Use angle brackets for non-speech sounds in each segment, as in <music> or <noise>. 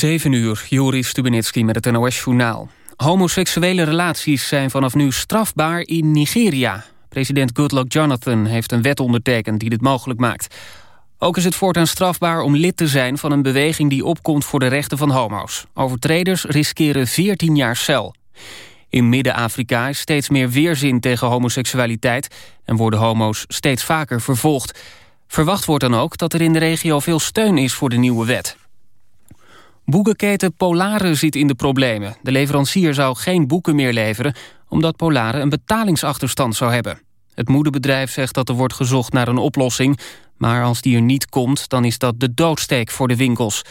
7 uur, Joris Stubenitski met het NOS-journaal. Homoseksuele relaties zijn vanaf nu strafbaar in Nigeria. President Goodluck Jonathan heeft een wet ondertekend die dit mogelijk maakt. Ook is het voortaan strafbaar om lid te zijn van een beweging... die opkomt voor de rechten van homo's. Overtreders riskeren 14 jaar cel. In Midden-Afrika is steeds meer weerzin tegen homoseksualiteit... en worden homo's steeds vaker vervolgd. Verwacht wordt dan ook dat er in de regio veel steun is voor de nieuwe wet. Boekenketen Polare zit in de problemen. De leverancier zou geen boeken meer leveren... omdat Polare een betalingsachterstand zou hebben. Het moederbedrijf zegt dat er wordt gezocht naar een oplossing... maar als die er niet komt, dan is dat de doodsteek voor de winkels.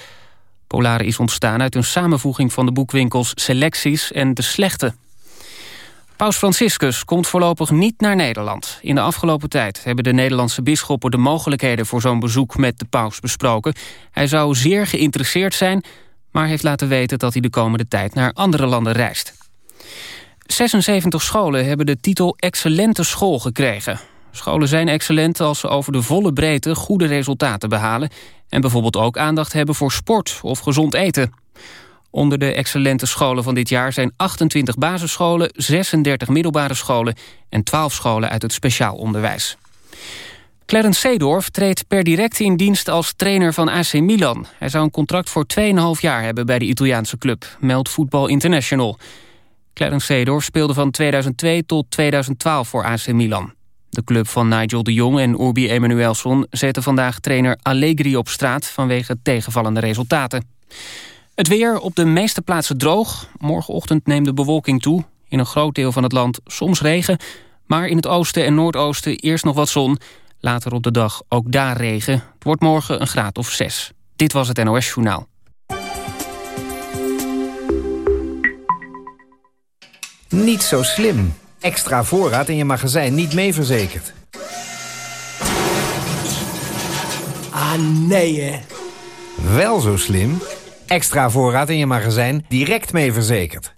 Polare is ontstaan uit een samenvoeging van de boekwinkels Selecties en De Slechte. Paus Franciscus komt voorlopig niet naar Nederland. In de afgelopen tijd hebben de Nederlandse bisschoppen... de mogelijkheden voor zo'n bezoek met de paus besproken. Hij zou zeer geïnteresseerd zijn maar heeft laten weten dat hij de komende tijd naar andere landen reist. 76 scholen hebben de titel Excellente School gekregen. Scholen zijn excellent als ze over de volle breedte goede resultaten behalen... en bijvoorbeeld ook aandacht hebben voor sport of gezond eten. Onder de excellente scholen van dit jaar zijn 28 basisscholen... 36 middelbare scholen en 12 scholen uit het speciaal onderwijs. Clarence Seedorf treedt per direct in dienst als trainer van AC Milan. Hij zou een contract voor 2,5 jaar hebben bij de Italiaanse club, meldt Football International. Clarence Seedorf speelde van 2002 tot 2012 voor AC Milan. De club van Nigel de Jong en Urbi Emanuelson zette vandaag trainer Allegri op straat vanwege tegenvallende resultaten. Het weer op de meeste plaatsen droog. Morgenochtend neemt de bewolking toe. In een groot deel van het land soms regen, maar in het oosten en noordoosten eerst nog wat zon. Later op de dag ook daar regen. Het wordt morgen een graad of zes. Dit was het NOS Journaal. Niet zo slim. Extra voorraad in je magazijn niet mee verzekerd. Ah, nee, hè? Wel zo slim. Extra voorraad in je magazijn direct mee verzekerd.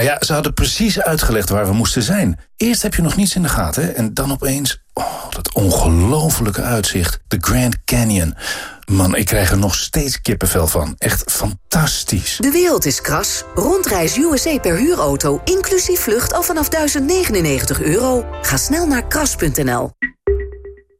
Nou ja, ze hadden precies uitgelegd waar we moesten zijn. Eerst heb je nog niets in de gaten en dan opeens... Oh, dat ongelofelijke uitzicht. De Grand Canyon. Man, ik krijg er nog steeds kippenvel van. Echt fantastisch. De wereld is kras. Rondreis USA per huurauto, inclusief vlucht al vanaf 1099 euro. Ga snel naar kras.nl.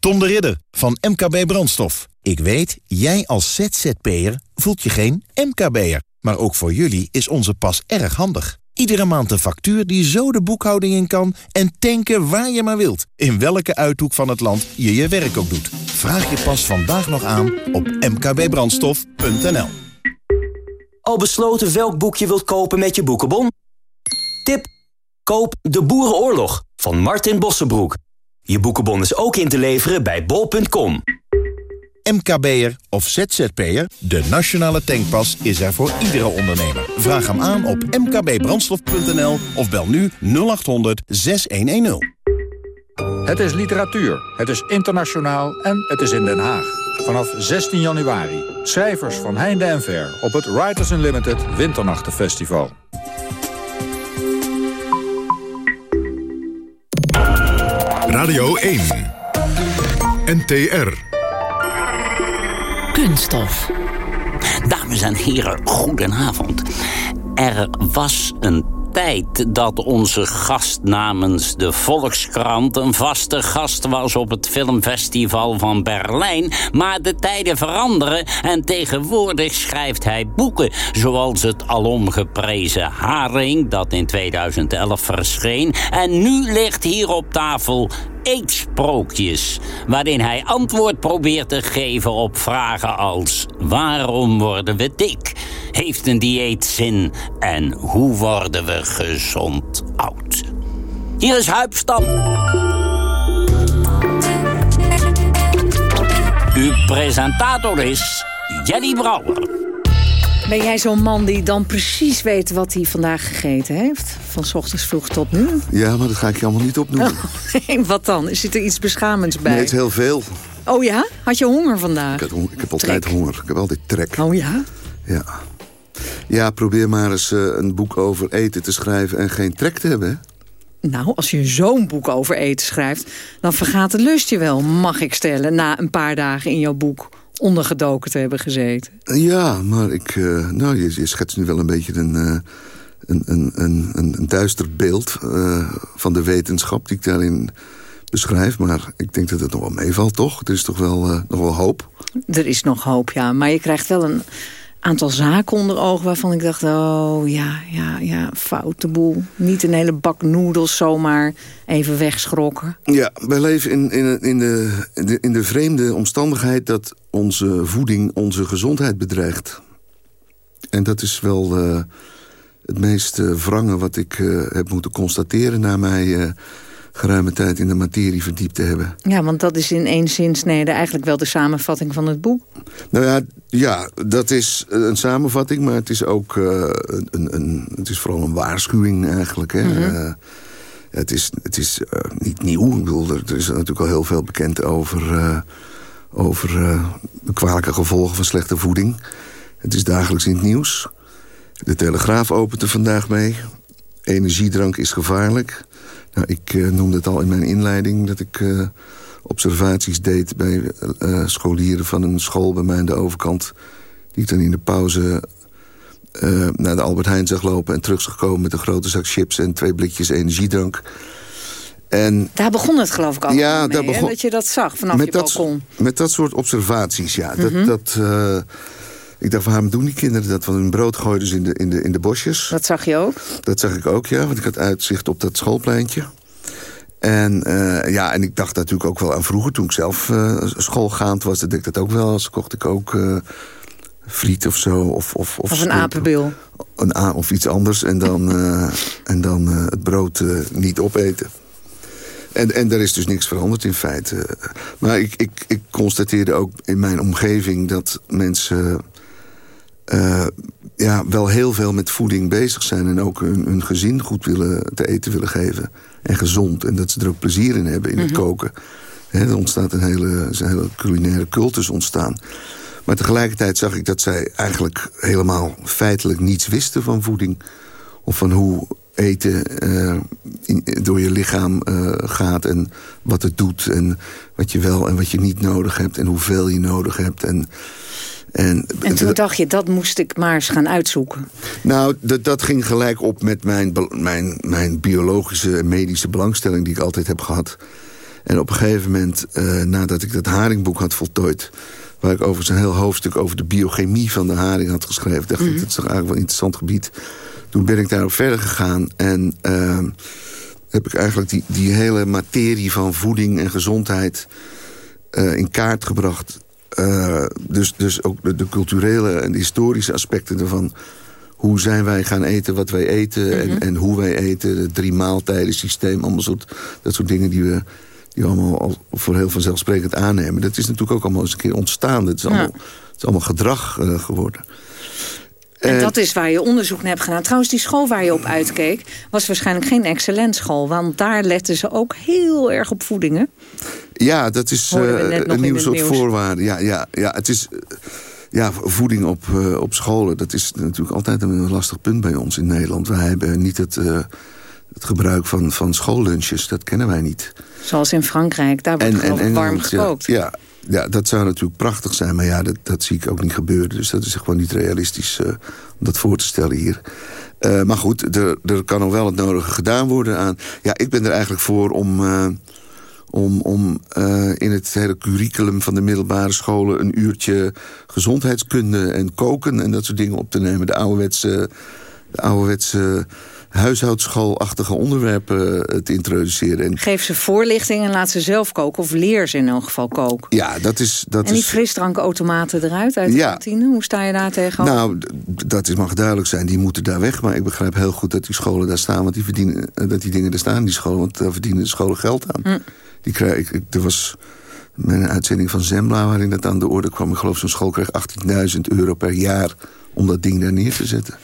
Tom de Ridder van MKB Brandstof. Ik weet, jij als ZZP'er voelt je geen MKB'er. Maar ook voor jullie is onze pas erg handig. Iedere maand een factuur die zo de boekhouding in kan... en tanken waar je maar wilt. In welke uithoek van het land je je werk ook doet. Vraag je pas vandaag nog aan op mkbbrandstof.nl. Al besloten welk boek je wilt kopen met je boekenbon? Tip: koop De Boerenoorlog van Martin Bossenbroek. Je boekenbon is ook in te leveren bij bol.com. MKB'er of ZZP'er, de nationale tankpas is er voor iedere ondernemer. Vraag hem aan op mkbbrandstof.nl of bel nu 0800 6110. Het is literatuur, het is internationaal en het is in Den Haag. Vanaf 16 januari. Schrijvers van heinde en ver op het Writers Unlimited Winternachtenfestival. Radio 1. NTR. Kunststof. Dames en heren, goedenavond. Er was een tijd dat onze gast namens de Volkskrant... een vaste gast was op het filmfestival van Berlijn. Maar de tijden veranderen en tegenwoordig schrijft hij boeken... zoals het alomgeprezen Haring, dat in 2011 verscheen. En nu ligt hier op tafel eetsprookjes... waarin hij antwoord probeert te geven op vragen als... waarom worden we dik? Heeft een dieet zin? En hoe worden we gezond oud? Hier is Huipstam. Uw presentator is Jelly Brouwer. Ben jij zo'n man die dan precies weet wat hij vandaag gegeten heeft? Van s ochtends vroeg tot nu? Ja, maar dat ga ik je allemaal niet opnoemen. Oh, <laughs> wat dan? Zit er iets beschamends bij? Nee, het is heel veel. Oh ja? Had je honger vandaag? Ik, heb, ik heb altijd honger. Ik heb altijd trek. Oh ja? Ja. Ja, probeer maar eens uh, een boek over eten te schrijven en geen trek te hebben. Hè? Nou, als je zo'n boek over eten schrijft... dan vergaat het lust je wel, mag ik stellen... na een paar dagen in jouw boek ondergedoken te hebben gezeten. Ja, maar ik, uh, nou, je, je schetst nu wel een beetje een, uh, een, een, een, een, duister beeld... Uh, van de wetenschap die ik daarin beschrijf. Maar ik denk dat het nog wel meevalt, toch? Er is toch wel, nog wel hoop? Er is nog hoop, ja. Maar je krijgt wel een aantal zaken onder ogen waarvan ik dacht... oh ja, ja, ja, foute boel. Niet een hele bak noedels zomaar even wegschrokken. Ja, wij leven in, in, in, de, in, de, vreemde omstandigheid... dat onze voeding onze gezondheid bedreigt. En dat is wel uh, het meest uh, wrange wat ik uh, heb moeten constateren... na mij geruime tijd in de materie verdiept te hebben. Ja, want dat is in één zinsnede eigenlijk wel de samenvatting van het boek. Nou ja, ja dat is een samenvatting, maar het is ook uh, een, een, het is vooral een waarschuwing eigenlijk. Hè? Mm -hmm. uh, het is, het is uh, niet nieuw. Ik bedoel, er, is natuurlijk al heel veel bekend over, over de kwalijke gevolgen van slechte voeding. Het is dagelijks in het nieuws. De Telegraaf opent er vandaag mee. Energiedrank is gevaarlijk. Nou, ik uh, noemde het al in mijn inleiding dat ik uh, observaties deed... bij uh, scholieren van een school bij mij aan de overkant... die ik dan in de pauze naar de Albert Heijn zag lopen... en terug zag komen met een grote zak chips en twee blikjes energiedrank. En, daar begon het geloof ik al ja, mee, daar begon, dat je dat zag vanaf met je balkon. Dat, met dat soort observaties, ja. Mm -hmm. Dat... dat ik dacht, waarom doen die kinderen dat? Want hun brood gooiden ze in de, in, de, in de bosjes. Dat zag je ook? Dat zag ik ook, ja. Want ik had uitzicht op dat schoolpleintje. En, uh, ja, en ik dacht natuurlijk ook wel aan vroeger, toen ik zelf uh, schoolgaand was. Dat deed ik dat ook wel. Als kocht ik ook uh, friet of zo. Of, of, of, of een apenbil. Een a of iets anders. En dan, en dan het brood niet opeten. En, en daar is dus niks veranderd in feite. Maar ik, ik, ik constateerde ook in mijn omgeving dat mensen uh, ja, wel heel veel met voeding bezig zijn... en ook hun, hun, gezin goed willen te eten willen geven. En gezond. En dat ze er ook plezier in hebben in het mhm. koken. He, er ontstaat een hele, een hele culinaire cultus ontstaan. Maar tegelijkertijd zag ik dat zij eigenlijk helemaal feitelijk niets wisten van voeding. Of van hoe eten uh, in, door je lichaam uh, gaat en wat het doet... en wat je wel en wat je niet nodig hebt en hoeveel je nodig hebt... En, en, en toen dacht je, dat moest ik maar eens gaan uitzoeken. Nou, dat, dat ging gelijk op met mijn, mijn, mijn biologische en medische belangstelling... die ik altijd heb gehad. En op een gegeven moment, uh, nadat ik dat haringboek had voltooid... waar ik overigens een heel hoofdstuk over de biochemie van de haring had geschreven... dacht mm -hmm. ik, dat is toch eigenlijk wel een interessant gebied. Toen ben ik daarop verder gegaan en... Uh, heb ik eigenlijk die, die hele materie van voeding en gezondheid... Uh, in kaart gebracht uh, dus, dus ook de, de, culturele en historische aspecten ervan. Hoe zijn wij gaan eten, wat wij eten mm -hmm. en, mhm. en, hoe wij eten. Het drie maaltijden systeem, allemaal soort, dat soort dingen die we, die we allemaal al voor heel vanzelfsprekend aannemen. Dat is natuurlijk ook allemaal eens een keer ontstaan. Het is allemaal, het is allemaal gedrag uh, geworden. En dat is waar je onderzoek naar hebt gedaan. Trouwens, die school waar je op uitkeek... was waarschijnlijk geen excellentschool. Want daar letten ze ook heel erg op voedingen. Ja, dat is uh, een nieuw soort voorwaarde. Ja, ja, ja, het is... ja, voeding op, uh, op scholen, dat is natuurlijk altijd een lastig punt bij ons in Nederland. Wij hebben niet het, uh, het gebruik van, van schoollunches, dat kennen wij niet. Zoals in Frankrijk, daar wordt en, en, warm gekookt. Ja, ja, ja, dat zou natuurlijk prachtig zijn, maar ja, dat, dat zie ik ook niet gebeuren. Dus dat is gewoon niet realistisch uh, om dat voor te stellen hier. Uh, maar goed, er, er kan nog wel het nodige gedaan worden aan... Ja, ik ben er eigenlijk voor om... Uh, om, om uh, in het hele curriculum van de middelbare scholen... een uurtje gezondheidskunde en koken en dat soort dingen op te nemen. De ouderwetse, de ouderwetse huishoudschoolachtige onderwerpen eh, te introduceren. En Geef ze voorlichting en laat ze zelf koken. Of leer ze in elk geval koken. Ja, dat is... Dat en die frisdrankautomaten eruit uit de ja. kantine? Hoe sta je daar tegenover? Nou, dat is, mag duidelijk zijn. Die moeten daar weg. Maar ik begrijp heel goed dat die scholen daar staan. Want die verdienen, eh, dat die dingen daar staan, die scholen. Want daar verdienen de scholen geld aan. Hm. Die krijg, ik, er was mijn uitzending van Zembla waarin dat aan de orde kwam. Ik geloof zo'n school kreeg 18.000 euro per jaar om dat ding daar neer te zetten.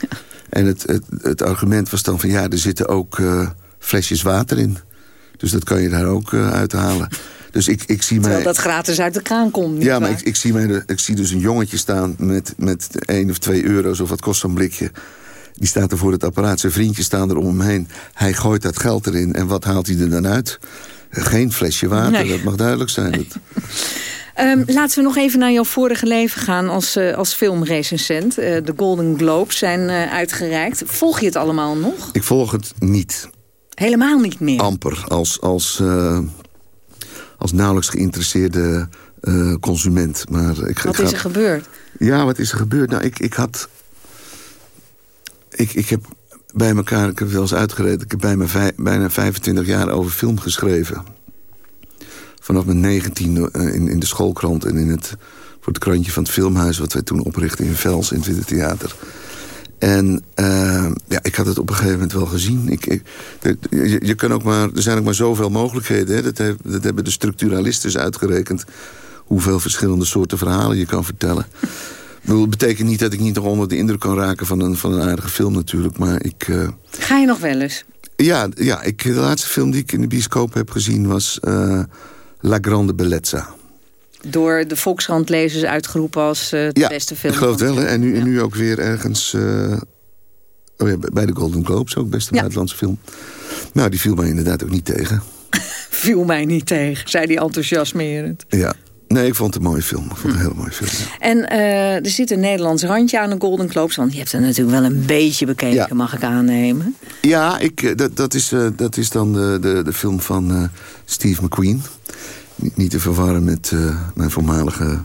Ja. En het, het, het, argument was dan van ja, er zitten ook uh, flesjes water in. Dus dat kan je daar ook uh, uithalen. Dus ik, ik zie Terwijl mij... dat gratis uit de kraan komt. niet Ja, maar ik, ik, zie mij ik zie dus een jongetje staan met, met 1 of 2 euro's... of wat kost zo'n blikje. Die staat er voor het apparaat. Zijn vriendjes staan er om hem heen. Hij gooit dat geld erin. En wat haalt hij er dan uit? Geen flesje water, Nee. dat mag duidelijk zijn. Dat, <laughs> Ehm, laten we nog even naar jouw vorige leven gaan als, eh, als filmrecensent. Eh, de Golden Globes zijn eh, uitgereikt. Volg je het allemaal nog? ik volg het niet. Helemaal niet meer. amper als, als, als nauwelijks geïnteresseerde consument. Maar ik, Wat ik is ga- er gebeurd? Ja, wat is er gebeurd? Nou, ik, ik had... Ik, ik heb bij elkaar, ik heb wel eens uitgereden... ik heb bij mijn bijna 25 jaar over film geschreven. Vanaf mijn 19 eh, in, in de schoolkrant en in het, voor het krantje van het filmhuis... wat wij toen oprichten in Vels, in het Witte Theater. En eh, ja, ik had het op een gegeven moment wel gezien. Ik, je, je kan ook maar, er zijn ook maar zoveel mogelijkheden. Hè? Dat, heeft- dat hebben de structuralisten uitgerekend. Hoeveel verschillende soorten verhalen je kan vertellen. Het betekent niet dat ik niet nog onder de indruk kan raken van een, van een aardige film natuurlijk. Maar ik... eh, Ga je nog wel eens? ja, ja ik, de laatste film die ik in de bioscoop heb gezien was La Grande Bellezza. Door de Volkskrant-lezers uitgeroepen als eh, de Ja, beste film. ik geloof het wel. Hè? En, nu, en nu ook weer ergens... eh, oh ja, bij de Golden Globes ook, beste buitenlandse film. Nou, die viel mij inderdaad ook niet tegen. <laughs> Viel mij niet tegen, zei die enthousiasmerend. Ja. Nee, ik vond het een mooie film. Ik vond het een hele mooie film. ja. En eh, er zit een Nederlands randje aan de Golden Globes. Want je hebt er natuurlijk wel een beetje bekeken, Ja. mag ik aannemen. Ja, ik, dat, dat, is, dat is dan de, de, de film van Steve McQueen. Niet, te verwarren met eh, mijn voormalige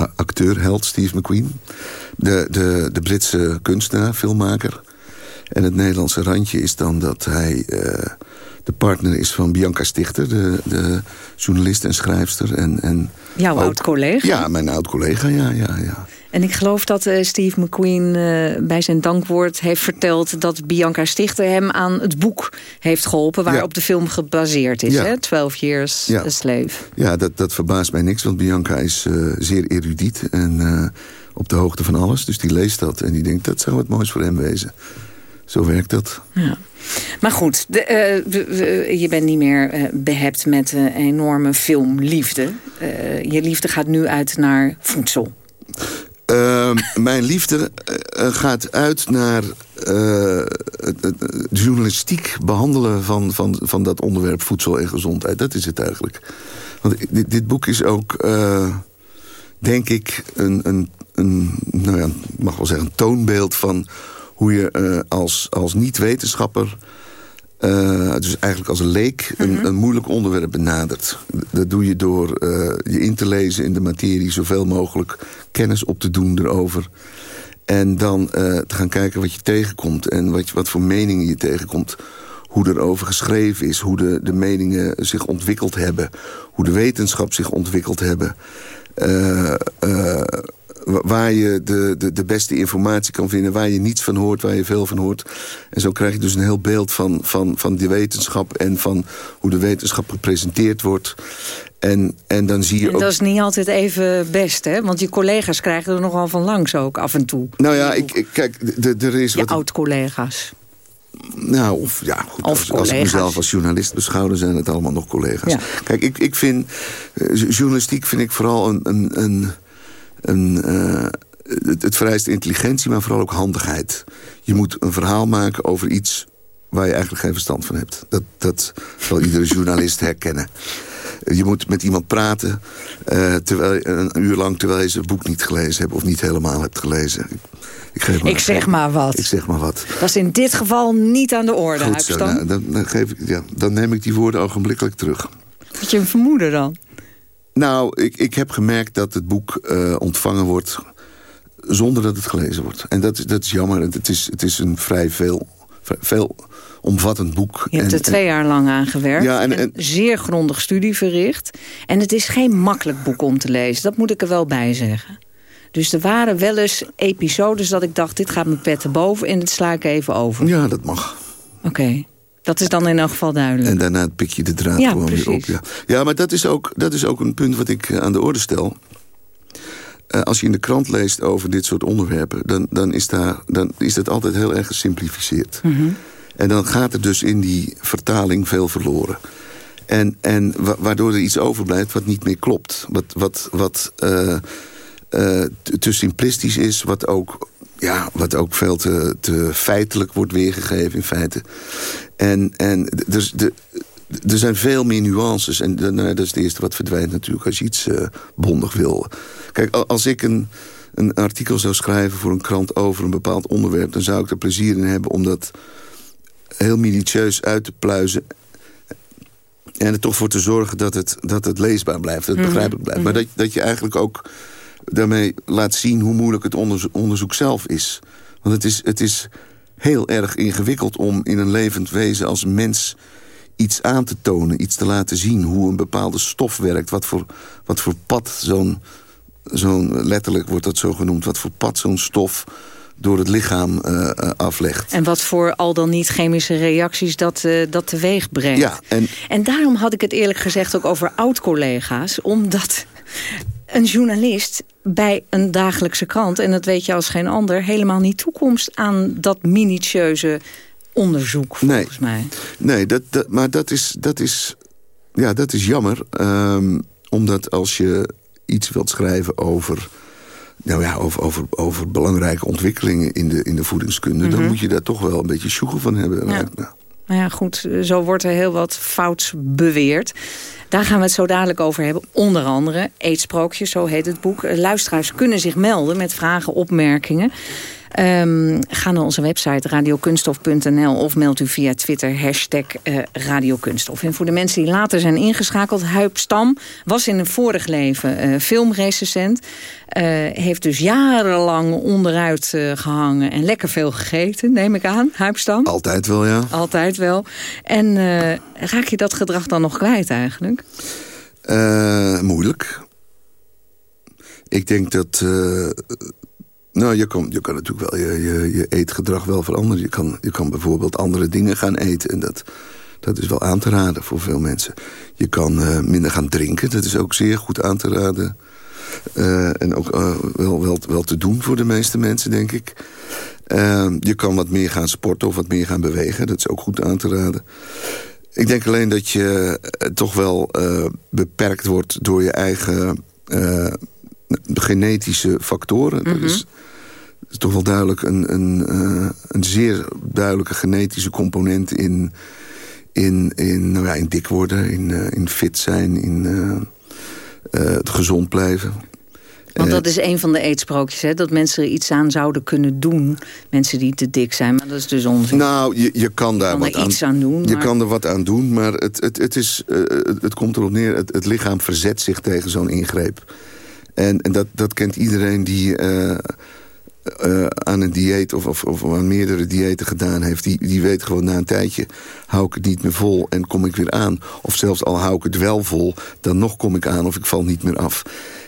a- acteur, held Steve McQueen. De, de, de Britse kunstenaar, filmmaker. En het Nederlandse randje is dan dat hij eh, de partner is van Bianca Stichter... de, de journalist en schrijfster. En, en Jouw oud-collega. Ja, mijn oud-collega, ja, ja, ja. En ik geloof dat eh, Steve McQueen eh, bij zijn dankwoord heeft verteld... dat Bianca Stichter hem aan het boek heeft geholpen... waarop de film gebaseerd is, Ja. hè? 12 Years Ja. a Slave. Ja, dat, dat verbaast mij niks, want Bianca is eh, zeer erudiet en op de hoogte van alles. Dus die leest dat en die denkt, dat zou wat moois voor hem wezen. Zo werkt dat. Ja. Maar goed, de, we- we- je bent niet meer eh, behept met een enorme filmliefde. Je liefde gaat nu uit naar voedsel. Ehm, mijn liefde eh, eh, gaat uit naar eh, het, journalistiek behandelen van, van, van dat onderwerp voedsel en gezondheid. Dat is het eigenlijk. Want dit, dit boek is ook, denk ik, een, een, een, nou ja, mag wel zeggen, een toonbeeld van hoe je als, als niet-wetenschapper... eh, dus eigenlijk als een leek een, een moeilijk onderwerp benadert. Dat doe je door eh, je in te lezen in de materie... zoveel mogelijk kennis op te doen erover. En dan eh, te gaan kijken wat je tegenkomt... en wat, je- wat voor meningen je tegenkomt. Hoe erover geschreven is. Hoe de, de meningen zich ontwikkeld hebben. Hoe de wetenschap zich ontwikkeld hebben. Wa- waar je de, de, de beste informatie kan vinden... waar je niets van hoort, waar je veel van hoort. En zo krijg je dus een heel beeld van, van, van de wetenschap... en van hoe de wetenschap gepresenteerd wordt. En, en dan zie je En ook... dat is niet altijd even best, hè? Want je collega's krijgen er nogal van langs ook af en toe. Nou ja, ik, ik, kijk, er is Je wat... oud-collega's. Nou, of ja, goed, Of als, als ik mezelf als journalist beschouw... dan zijn het allemaal nog collega's. Ja. Kijk, ik, ik vind... eh, journalistiek vind ik vooral een... een, een, een eh, het, het vereist intelligentie, maar vooral ook handigheid. Je moet een verhaal maken over iets waar je eigenlijk geen verstand van hebt. Dat, dat zal iedere <laughs> journalist herkennen. Je moet met iemand praten eh, terwijl, een uur lang... terwijl je zijn boek niet gelezen hebt of niet helemaal hebt gelezen. Ik, geef Ik zeg maar wat. Ik zeg maar wat. Dat is in dit geval niet aan de orde, Goed zo, nou, dan, dan, geef ik, ja, dan neem ik die woorden ogenblikkelijk terug. Had je een vermoeden dan? Nou, ik, ik heb gemerkt dat het boek eh, ontvangen wordt zonder dat het gelezen wordt. En dat, is- dat is jammer. Het is, het is een vrij veel, veel omvattend boek. Je hebt En- er twee jaar lang aan gewerkt. Ja, en- en, en- zeer grondig studie verricht. En het is geen makkelijk boek om te lezen. Dat moet ik er wel bij zeggen. Dus er waren wel eens episodes dat ik dacht... dit gaat mijn pet te boven en dit sla ik even over. Ja, dat mag. Oké, dat is dan in elk geval duidelijk. En daarna pik je de draad Ja, gewoon weer op. Ja, ja maar dat is, ook, dat is ook een punt wat ik eh, aan de orde stel. Eh, als je in de krant leest over dit soort onderwerpen... dan, dan, is, daar, dan is dat altijd heel erg gesimplificeerd. Mhm. En dan gaat er dus in die vertaling veel verloren. En, en waardoor er iets overblijft wat niet meer klopt. Wat, wat, wat uh, uh, te simplistisch is, wat ook, ja, wat ook veel te, te feitelijk wordt weergegeven in feite. En, en dus de, er zijn veel meer nuances. En nou, dat is het eerste wat verdwijnt natuurlijk als je iets uh, bondig wil. Kijk, als ik een, een artikel zou schrijven voor een krant over een bepaald onderwerp... dan zou ik er plezier in hebben om dat heel minutieus uit te pluizen... en er toch voor te zorgen dat het, dat het leesbaar blijft, dat het mhm. begrijpelijk blijft. Maar mhm. dat, dat je eigenlijk ook daarmee laat zien hoe moeilijk het onderzoek, onderzoek zelf is. Want het is, het is heel erg ingewikkeld om in een levend wezen als mens iets aan te tonen, iets te laten zien... hoe een bepaalde stof werkt, wat voor, wat voor pad zo'n... zo'n letterlijk wordt dat zo genoemd... wat voor pad zo'n stof door het lichaam uh, aflegt. En wat voor al dan niet chemische reacties dat, uh, dat teweeg brengt. Ja, en... en daarom had ik het eerlijk gezegd ook over oud-collega's. Omdat een journalist bij een dagelijkse krant... en dat weet je als geen ander... helemaal niet toekomst aan dat minutieuze onderzoek, volgens nee. mij. Nee, dat, dat, maar dat is, dat, is, ja, dat is jammer. Um, omdat als je iets wilt schrijven over... Nou ja, over, over, over belangrijke ontwikkelingen in de, in de voedingskunde... dan mhm. moet je daar toch wel een beetje sjoegel van hebben. Ja. Nou ja, goed, zo wordt er heel wat fouts beweerd. Daar gaan we het zo dadelijk over hebben. Onder andere Eetsprookjes, zo heet het boek. Luisteraars kunnen zich melden met vragen, opmerkingen. Um, ga naar onze website radiokunstof.nl of meld u via Twitter hashtag uh, radiokunstof. En voor de mensen die later zijn ingeschakeld, Huip Stam was in een vorig leven uh, filmrecensent. Uh, heeft dus jarenlang onderuit gehangen en lekker veel gegeten, neem ik aan, Huip Stam. Altijd wel, ja. Altijd wel. En raak je dat gedrag dan nog kwijt eigenlijk? moeilijk. Ik denk dat nou, je kan, je kan natuurlijk wel je, je, je eetgedrag wel veranderen. Je kan, je kan bijvoorbeeld andere dingen gaan eten. En dat, dat is wel aan te raden voor veel mensen. Je kan uh, minder gaan drinken. Dat is ook zeer goed aan te raden. Uh, en ook uh, wel, wel, wel te doen voor de meeste mensen, denk ik. je kan wat meer gaan sporten of wat meer gaan bewegen. Dat is ook goed aan te raden. Ik denk alleen dat je toch wel beperkt wordt door je eigen genetische factoren. Dat is, is, toch wel duidelijk een, een, uh, een zeer duidelijke genetische component in, in, in, nou ja, in dik worden, in, uh, in fit zijn, in uh, het gezond blijven. Want dat is een van de eetsprookjes, hè? dat mensen er iets aan zouden kunnen doen. Mensen die te dik zijn, maar dat is dus onzin. Nou, je, je kan daar kan wat aan, iets aan doen. Je kan er wat aan doen, maar het, het, het, is, uh, het komt erop neer... het, het lichaam verzet zich tegen zo'n ingreep. En, en dat, dat kent iedereen die uh, uh, aan een dieet of, of, of, aan meerdere diëten gedaan heeft. Die, die weet gewoon na een tijdje, hou ik het niet meer vol en kom ik weer aan. Of zelfs al hou ik het wel vol, dan nog kom ik aan of ik val niet meer af.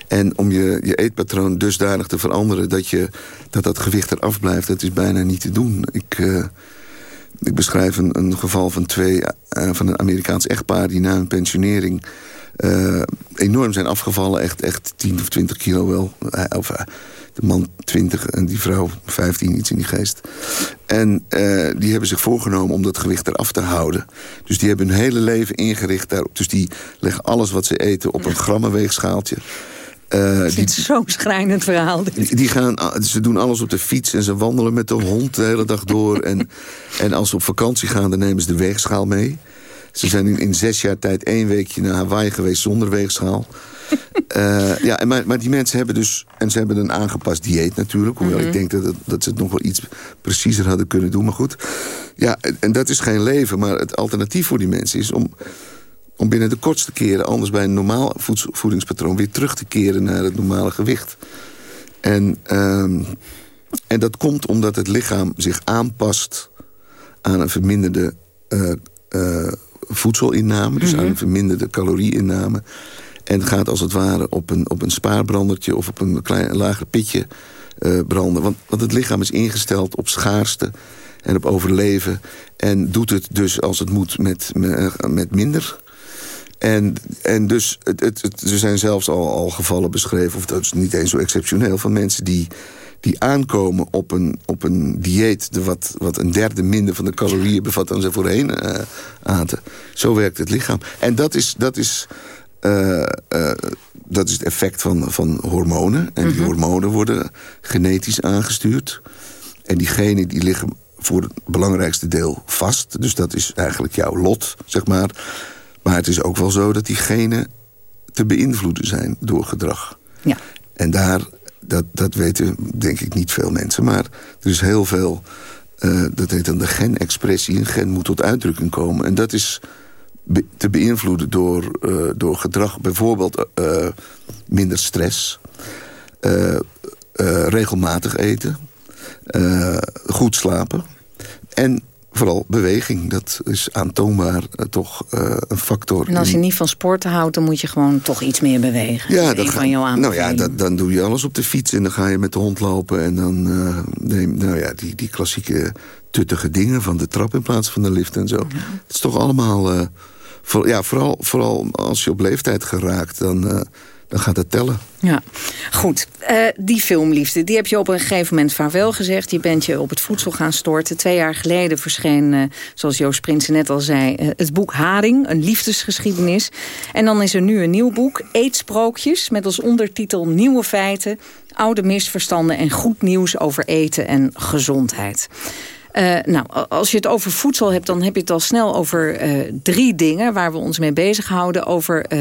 En om je, je eetpatroon dusdanig te veranderen dat, je, dat dat gewicht eraf blijft, dat is bijna niet te doen. Ik... Uh, ik beschrijf een, een geval van twee van een Amerikaans echtpaar die na een pensionering enorm zijn afgevallen. Echt, echt 10 of 20 kilo wel. Of, de man 20 en die vrouw 15, iets in die geest. En uh, die hebben zich voorgenomen om dat gewicht eraf te houden. Dus die hebben hun hele leven ingericht daarop. Dus die leggen alles wat ze eten op een grammenweegschaaltje. Uh, die, is zo'n schrijnend verhaal. Die, die, gaan, ze doen alles op de fiets en ze wandelen met de hond de hele dag door. en, en als ze op vakantie gaan, dan nemen ze de weegschaal mee. Ze zijn in, in zes jaar tijd één weekje naar Hawaii geweest zonder weegschaal. Uh, <laughs> ja, maar, maar die mensen hebben dus... En ze hebben een aangepast dieet natuurlijk. Hoewel ik mhm. denk dat, dat ze het nog wel iets preciezer hadden kunnen doen. Maar goed, ja, en dat is geen leven. Maar het alternatief voor die mensen is om, om binnen de kortste keren... anders bij een normaal voedingspatroon... weer terug te keren naar het normale gewicht. En, um, en dat komt omdat het lichaam zich aanpast... aan een verminderde... Uh, uh, voedselinname, dus aan een mhm. verminderde calorieinname. En gaat als het ware op een, op een spaarbrandertje of op een klein lager pitje uh, branden. Want, want het lichaam is ingesteld op schaarste en op overleven. En doet het dus als het moet met, met minder. En, en dus, het, het, er zijn zelfs al, al gevallen beschreven... of dat is niet eens zo exceptioneel... van mensen die die aankomen op een, op een dieet... Wat, wat een derde minder van de calorieën bevat dan ze voorheen uh, aten. Zo werkt het lichaam. En dat is, dat is, uh, uh, dat is het effect van, van hormonen. En die Mhm. hormonen worden genetisch aangestuurd. En die genen die liggen voor het belangrijkste deel vast. Dus dat is eigenlijk jouw lot, zeg maar. Maar het is ook wel zo dat die genen te beïnvloeden zijn door gedrag. Ja. En daar, dat, dat weten denk ik niet veel mensen. Maar er is heel veel, eh, dat heet dan de genexpressie. Een gen moet tot uitdrukking komen. En dat is be- te beïnvloeden door, eh, door gedrag. Bijvoorbeeld eh, minder stress. eh, regelmatig eten. goed slapen. En vooral beweging. Dat is aantoonbaar toch een factor. En als je in- niet van sporten houdt, dan moet je gewoon toch iets meer bewegen. ja, dat ga- nou ja, dat, dan doe je alles op de fiets en dan ga je met de hond lopen. En dan eh, neem nou ja, die, die klassieke tuttige dingen van de trap in plaats van de lift en zo. Het is toch allemaal... voor, ja, vooral, vooral als je op leeftijd geraakt, dan, eh, dan gaat het tellen. Ja, goed. Eh, die filmliefde, die heb je op een gegeven moment vaarwel gezegd. Je bent je op het voedsel gaan storten. Twee jaar geleden verscheen, eh, zoals Joost Prinsen net al zei... het boek Haring, een liefdesgeschiedenis. En dan is er nu een nieuw boek, Eetsprookjes... met als ondertitel Nieuwe feiten, oude misverstanden... en goed nieuws over eten en gezondheid. Eh, nou, als je het over voedsel hebt, dan heb je het al snel over eh, drie dingen waar we ons mee bezighouden. Over eh,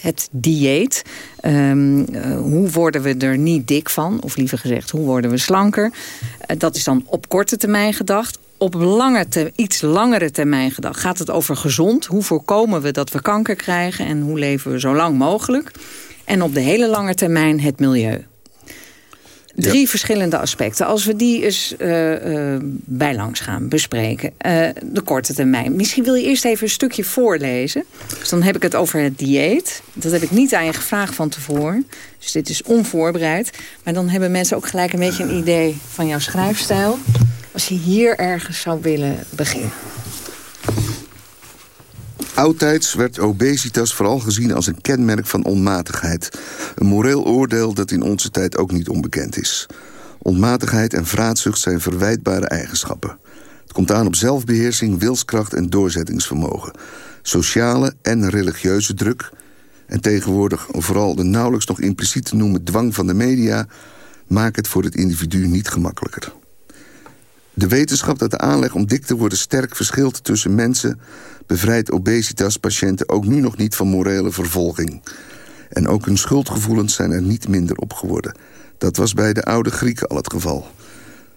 het dieet. Ehm, eh, hoe worden we er niet dik van? Of liever gezegd, hoe worden we slanker? Dat is dan op korte termijn gedacht. Op lange te- iets langere termijn gedacht gaat het over gezond. Hoe voorkomen we dat we kanker krijgen en hoe leven we zo lang mogelijk? En op de hele lange termijn het milieu. Drie verschillende aspecten. Als we die eens eh, eh, bijlangs gaan bespreken. Eh, de korte termijn. Misschien wil je eerst even een stukje voorlezen. Dus dan heb ik het over het dieet. Dat heb ik niet aan je gevraagd van tevoren. Dus dit is onvoorbereid. Maar dan hebben mensen ook gelijk een beetje een idee van jouw schrijfstijl. Als je hier ergens zou willen beginnen. Oudtijds werd obesitas vooral gezien als een kenmerk van onmatigheid. Een moreel oordeel dat in onze tijd ook niet onbekend is. Onmatigheid en vraatzucht zijn verwijtbare eigenschappen. Het komt aan op zelfbeheersing, wilskracht en doorzettingsvermogen. Sociale en religieuze druk... en tegenwoordig vooral de nauwelijks nog impliciet te noemen dwang van de media... maken het voor het individu niet gemakkelijker. De wetenschap dat de aanleg om dik te worden sterk verschilt tussen mensen... bevrijdt obesitas-patiënten ook nu nog niet van morele vervolging. En ook hun schuldgevoelens zijn er niet minder op geworden. Dat was bij de oude Grieken al het geval.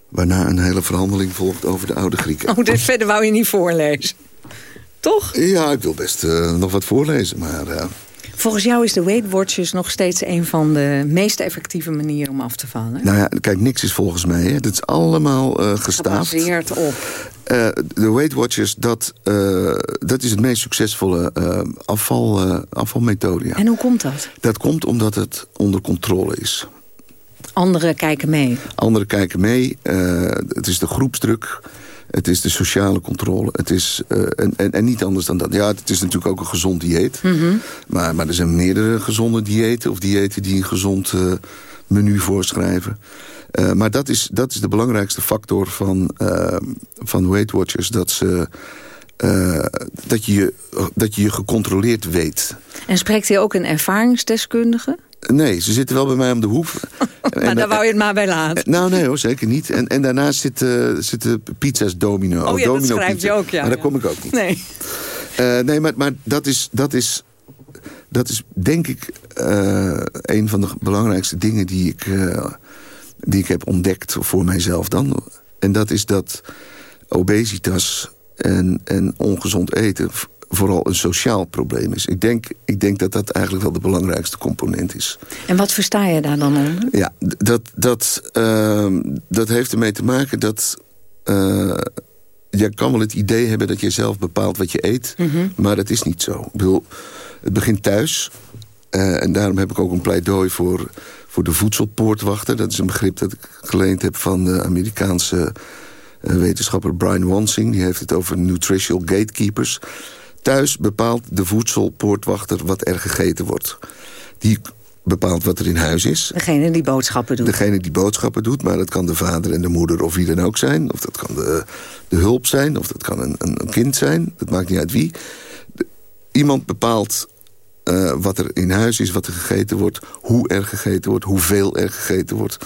Waarna een hele verhandeling volgt over de oude Grieken. Oh, dit verder wou je niet voorlezen. Toch? Ja, ik wil best eh, nog wat voorlezen, maar... eh, Volgens jou is de Weight Watchers nog steeds een van de meest effectieve manieren om af te vallen. nou ja, kijk, niks is volgens mij. Hè. Dat is allemaal eh gestaafd. Gebaseerd op. Eh, de Weight Watchers, dat, eh, dat is het meest succesvolle afval, afvalmethode. Ja. En hoe komt dat? Dat komt omdat het onder controle is. Anderen kijken mee. Anderen kijken mee. het is de groepsdruk. Het is de sociale controle. Het is, eh, en, en, en niet anders dan dat. Ja, het is natuurlijk ook een gezond dieet. Mhm. maar, maar er zijn meerdere gezonde diëten... of diëten die een gezond eh, menu voorschrijven. Eh, maar dat is, dat is de belangrijkste factor van, van Weight Watchers. Dat, ze, dat, je, je- dat je je gecontroleerd weet. En spreekt hij ook een ervaringsdeskundige? Nee, ze zitten wel bij mij om de hoek. <laughs> maar daar wou je het maar bij laten. Nou, nee hoor, zeker niet. En, en daarnaast zitten, zitten pizza's domino. Oh ja, dat domino schrijft pizza. je ook, ja, Maar daar ja. kom ik ook niet. Nee. Eh, nee, maar, maar dat, is, dat, is, dat is denk ik eh, een van de belangrijkste dingen die ik, eh, die ik heb ontdekt voor mijzelf dan. En dat is dat obesitas en, en ongezond eten vooral een sociaal probleem is. Ik denk, ik denk dat dat eigenlijk wel de belangrijkste component is. En wat versta je daar dan onder? Ja, dat, dat, ehm, dat heeft ermee te maken dat... eh, je kan wel het idee hebben dat je zelf bepaalt wat je eet... Mhm. maar dat is niet zo. Ik bedoel, het begint thuis. eh, en daarom heb ik ook een pleidooi voor, voor de voedselpoortwachter. Dat is een begrip dat ik geleend heb van de Amerikaanse eh, wetenschapper Brian Wansing. Die heeft het over nutritional gatekeepers. Thuis bepaalt de voedselpoortwachter wat er gegeten wordt. Die bepaalt wat er in huis is. Degene die boodschappen doet. Degene die boodschappen doet, maar dat kan de vader en de moeder of wie dan ook zijn. Of dat kan de, de hulp zijn, of dat kan een, een, kind zijn. Dat maakt niet uit wie. iemand bepaalt uh, wat er in huis is, wat er gegeten wordt... hoe er gegeten wordt, hoeveel er gegeten wordt...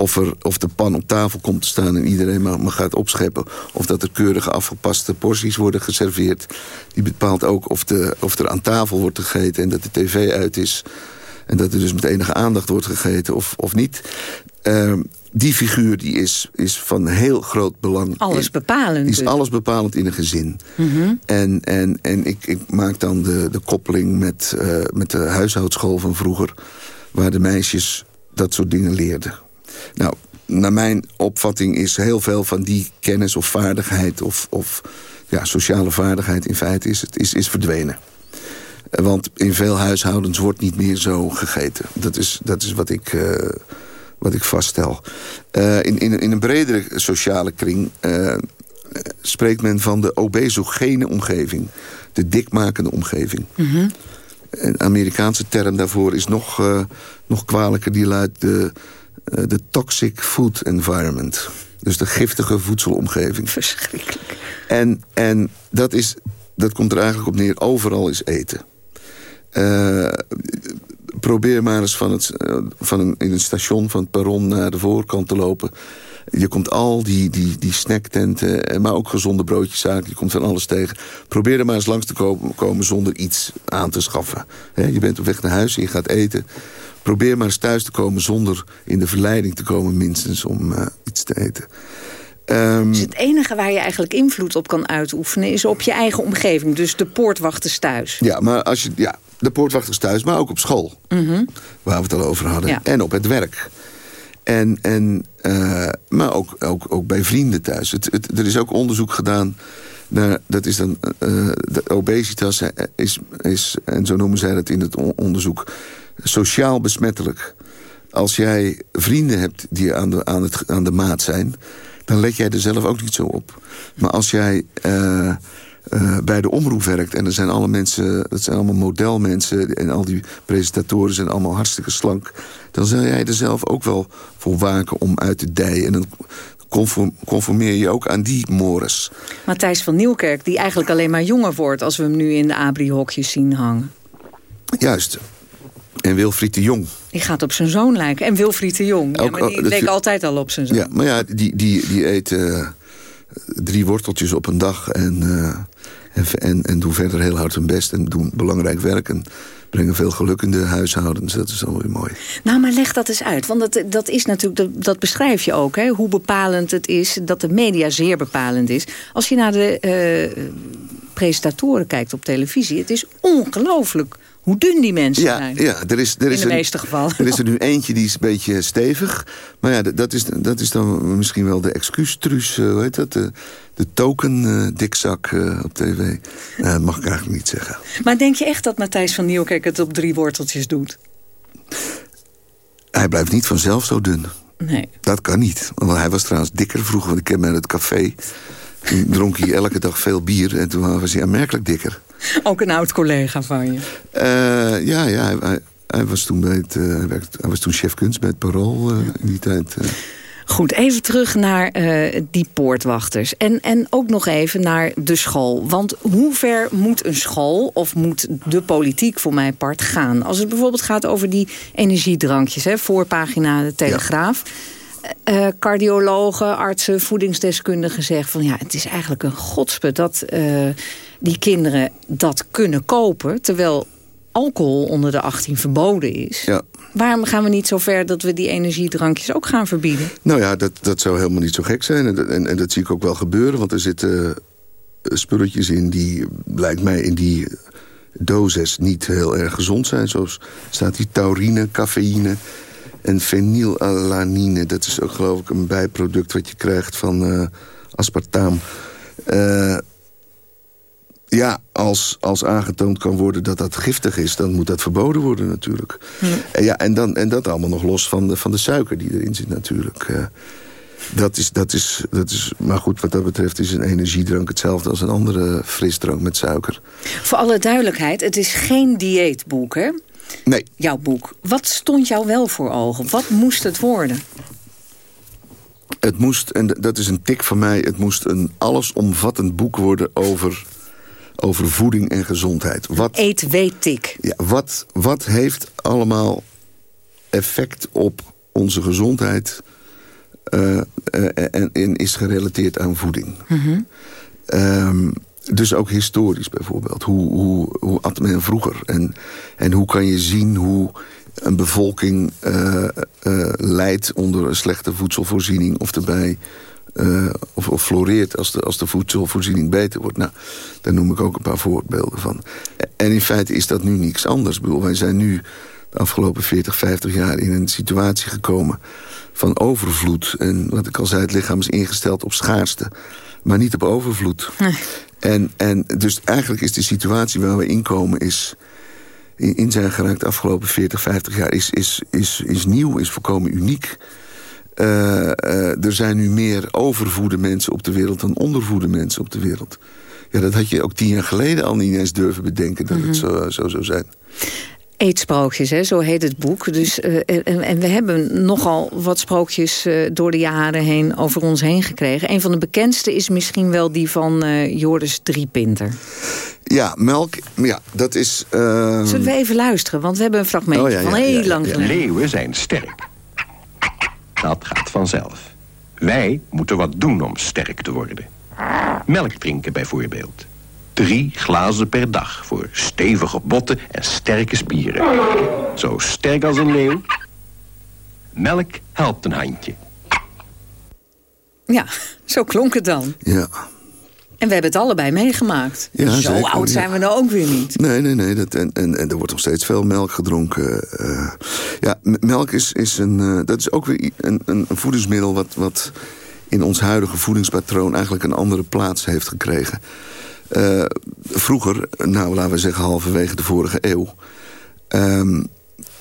Of, er, of de pan op tafel komt te staan en iedereen maar, maar gaat opscheppen... of dat er keurige afgepaste porties worden geserveerd. Die bepaalt ook of, de, of er aan tafel wordt gegeten en dat de tv uit is... en dat er dus met enige aandacht wordt gegeten of, of niet... Uh, die figuur die is, is van heel groot belang. Alles bepalend. Die is dus. alles bepalend in een gezin. Mhm. En, en, en ik, ik maak dan de, de koppeling met, uh, met de huishoudschool van vroeger... waar de meisjes dat soort dingen leerden. Nou, naar mijn opvatting is heel veel van die kennis of vaardigheid... of, of ja, sociale vaardigheid in feite is, is, is verdwenen. Want in veel huishoudens wordt niet meer zo gegeten. Dat is, dat is wat ik... Uh, wat ik vaststel. Uh, in, in, in een bredere sociale kring uh, spreekt men van de obesogene omgeving. De dikmakende omgeving. Mm -hmm. Een Amerikaanse term daarvoor is nog, uh, nog kwalijker. Die luidt de, de toxic food environment. Dus de giftige voedselomgeving. Verschrikkelijk. En, en dat, is, dat komt er eigenlijk op neer. Overal is eten. Uh, probeer maar eens van het, van een, in een station van het perron naar de voorkant te lopen. Je komt al die, die, die snacktenten, maar ook gezonde broodjeszaken. Je komt van alles tegen. Probeer er maar eens langs te komen, komen zonder iets aan te schaffen. He, je bent op weg naar huis en je gaat eten. Probeer maar eens thuis te komen zonder in de verleiding te komen minstens om uh, iets te eten. Um, dus het enige waar je eigenlijk invloed op kan uitoefenen... is op je eigen omgeving, dus de poortwachters thuis. Ja, maar als je, ja, de poortwachters thuis, maar ook op school. Mm -hmm. Waar we het al over hadden. Ja. En op het werk. En, en, uh, maar ook, ook, ook bij vrienden thuis. Het, er is ook onderzoek gedaan... Naar, dat is dan, uh, de obesitas is, is, en zo noemen zij dat in het onderzoek... sociaal besmettelijk. Als jij vrienden hebt die aan de, aan het, aan de maat zijn dan let jij er zelf ook niet zo op. Maar als jij uh, uh, bij de omroep werkt... en er zijn alle mensen, dat zijn allemaal modelmensen... en al die presentatoren zijn allemaal hartstikke slank... dan zal jij er zelf ook wel voor waken om uit te dijen. En dan conform, conformeer je ook aan die mores. Matthijs van Nieuwkerk, die eigenlijk alleen maar jonger wordt... als we hem nu in de abri-hokjes zien hangen. Juist. En Wilfried de Jong. Die gaat op zijn zoon lijken. En Wilfried de Jong. Ja, maar die leek altijd al op zijn zoon. Ja, maar ja, die, die, die eet uh, drie worteltjes op een dag. En, uh, en, en, en, doen verder heel hard hun best. En doen belangrijk werk. En brengen veel geluk in de huishoudens. Dat is alweer mooi. Nou, maar leg dat eens uit. Want dat, dat is natuurlijk, dat, beschrijf je ook. Hè? Hoe bepalend het is. Dat de media zeer bepalend is. Als je naar de uh, presentatoren kijkt op televisie. Het is ongelooflijk hoe dun die mensen ja, zijn. Ja, er is, er is in de meeste gevallen. Er is er nu eentje die is een beetje stevig. Maar ja, dat is, dat is dan misschien wel de excuustruus, uh, hoe heet dat? De, de token uh, dikzak uh, op tv. Uh, dat mag ik eigenlijk niet zeggen. Maar denk je echt dat Matthijs van Nieuwkerk het op drie worteltjes doet? Hij blijft niet vanzelf zo dun. Nee. Dat kan niet. Want hij was trouwens dikker vroeger. Want ik ken hem in het café. Toen dronk hij elke dag veel bier. En toen was hij aanmerkelijk dikker. <laughs> Ook een oud collega van je? Uh, ja, ja hij, hij, hij, was toen bij het, uh, hij, werkte, hij was toen chef kunst bij het Parool uh, in die tijd. Goed, even terug naar die poortwachters. En, en ook nog even naar de school. Want hoe ver moet een school of moet de politiek voor mijn part gaan? Als het bijvoorbeeld gaat over die energiedrankjes, hè, voorpagina de Telegraaf... Ja. Uh, cardiologen, artsen, voedingsdeskundigen zeggen van... ja, het is eigenlijk een godsput dat uh, die kinderen dat kunnen kopen... terwijl alcohol onder de 18 verboden is. Ja. Waarom gaan we niet zo ver dat we die energiedrankjes ook gaan verbieden? Nou ja, dat, dat zou helemaal niet zo gek zijn. En, en, en dat zie ik ook wel gebeuren, want er zitten spulletjes in... die, lijkt mij, in die doses niet heel erg gezond zijn. Zoals staat die taurine, cafeïne... En fenylalanine, dat is ook geloof ik een bijproduct wat je krijgt van uh, aspartaam. Uh, ja, als, als aangetoond kan worden dat dat giftig is... dan moet dat verboden worden natuurlijk. Ja. En, ja, en, dan, en dat allemaal nog los van de, van de suiker die erin zit natuurlijk. Uh, dat is, dat is, dat is, maar goed, wat dat betreft is een energiedrank hetzelfde als een andere frisdrank met suiker. Voor alle duidelijkheid, het is geen dieetboek, hè? Nee. Jouw boek. Wat stond jou wel voor ogen? Wat moest het worden? Het moest, en dat is een tik van mij... het moest een allesomvattend boek worden over, over voeding en gezondheid. Wat, Eet, weet, tik. Ja, wat, wat heeft allemaal effect op onze gezondheid... Uh, uh, en, en, is gerelateerd aan voeding. Mm um, dus ook historisch bijvoorbeeld. Hoe, hoe, hoe at men vroeger? En, en hoe kan je zien hoe een bevolking uh, uh, leidt onder een slechte voedselvoorziening... of erbij uh, of, of, floreert als de, als de voedselvoorziening beter wordt. Nou, daar noem ik ook een paar voorbeelden van. En in feite is dat nu niks anders. Ik bedoel, wij zijn nu de afgelopen 40, 50 jaar in een situatie gekomen van overvloed. En wat ik al zei, het lichaam is ingesteld op schaarste, maar niet op overvloed. En, en dus eigenlijk is de situatie waar we inkomen... Is, in, zijn geraakt de afgelopen 40, 50 jaar... is, is, is, is nieuw, is volkomen uniek. Uh, uh, er zijn nu meer overvoede mensen op de wereld... dan ondervoede mensen op de wereld. Ja, dat had je ook tien jaar geleden al niet eens durven bedenken... dat mm -hmm. het zo, zo zou zijn. Eetsprookjes, hè, zo heet het boek. Dus, uh, en, en, we hebben nogal wat sprookjes uh, door de jaren heen over ons heen gekregen. Een van de bekendste is misschien wel die van uh, Joris Driepinter. Ja, melk, ja, dat is... Zullen we even luisteren, want we hebben een fragmentje oh, ja, van heel lang geleden. Leeuwen zijn sterk. Dat gaat vanzelf. Wij moeten wat doen om sterk te worden. Melk drinken bijvoorbeeld. Drie glazen per dag voor stevige botten en sterke spieren. Zo sterk als een leeuw. Melk helpt een handje. Ja, zo klonk het dan. Ja. En we hebben het allebei meegemaakt. Ja, zo zeker, oud zijn we nou ook weer niet. Nee, nee, nee. Dat, en, en, en er wordt nog steeds veel melk gedronken. Uh, ja, melk is, is, een, uh, dat is ook weer een, een, voedingsmiddel... Wat, wat in ons huidige voedingspatroon eigenlijk een andere plaats heeft gekregen. Uh, vroeger, nou laten we zeggen halverwege de vorige eeuw... Um,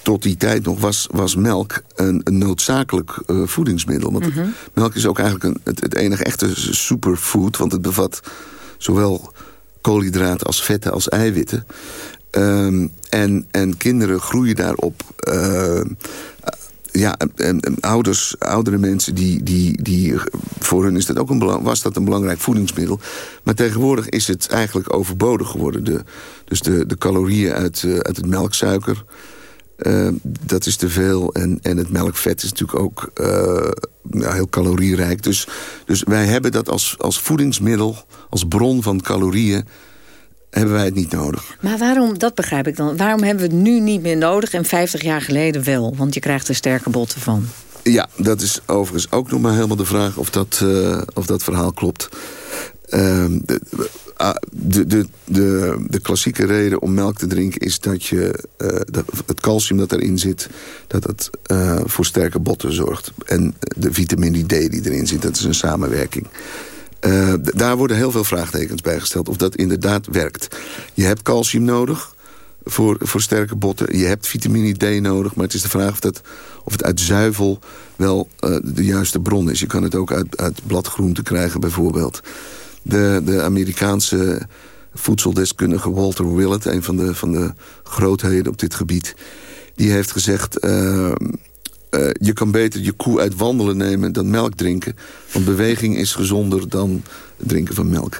tot die tijd nog was, was melk een, een noodzakelijk uh, voedingsmiddel. Want mm -hmm. melk is ook eigenlijk een, het, het enige echte superfood... want het bevat zowel koolhydraten als vetten als eiwitten. Um, en, en kinderen groeien daarop... Uh, ja, en, en, ouders, oudere mensen, die, die, die, voor hun is dat ook een was dat een belangrijk voedingsmiddel. Maar tegenwoordig is het eigenlijk overbodig geworden. De, dus de, de calorieën uit, uh, uit het melksuiker, uh, dat is te veel. En, en het melkvet is natuurlijk ook uh, nou, heel calorierijk. Dus, dus wij hebben dat als, als voedingsmiddel, als bron van calorieën hebben wij het niet nodig. Maar waarom, dat begrijp ik dan, waarom hebben we het nu niet meer nodig... en 50 jaar geleden wel? Want je krijgt er sterke botten van. Ja, dat is overigens ook nog maar helemaal de vraag of dat, uh, of dat verhaal klopt. Uh, de, de, de, de, de, klassieke reden om melk te drinken is dat je dat het calcium dat erin zit, dat het uh, voor sterke botten zorgt. En de vitamine D die erin zit, dat is een samenwerking. Uh, daar worden heel veel vraagtekens bij gesteld of dat inderdaad werkt. Je hebt calcium nodig voor, voor sterke botten. Je hebt vitamine D nodig, maar het is de vraag of, dat, of het uit zuivel wel de juiste bron is. Je kan het ook uit, uit bladgroenten krijgen bijvoorbeeld. De, de Amerikaanse voedseldeskundige Walter Willett... een van de, van de grootheden op dit gebied... die heeft gezegd... Uh, uh, je kan beter je koe uit wandelen nemen dan melk drinken. Want beweging is gezonder dan het drinken van melk.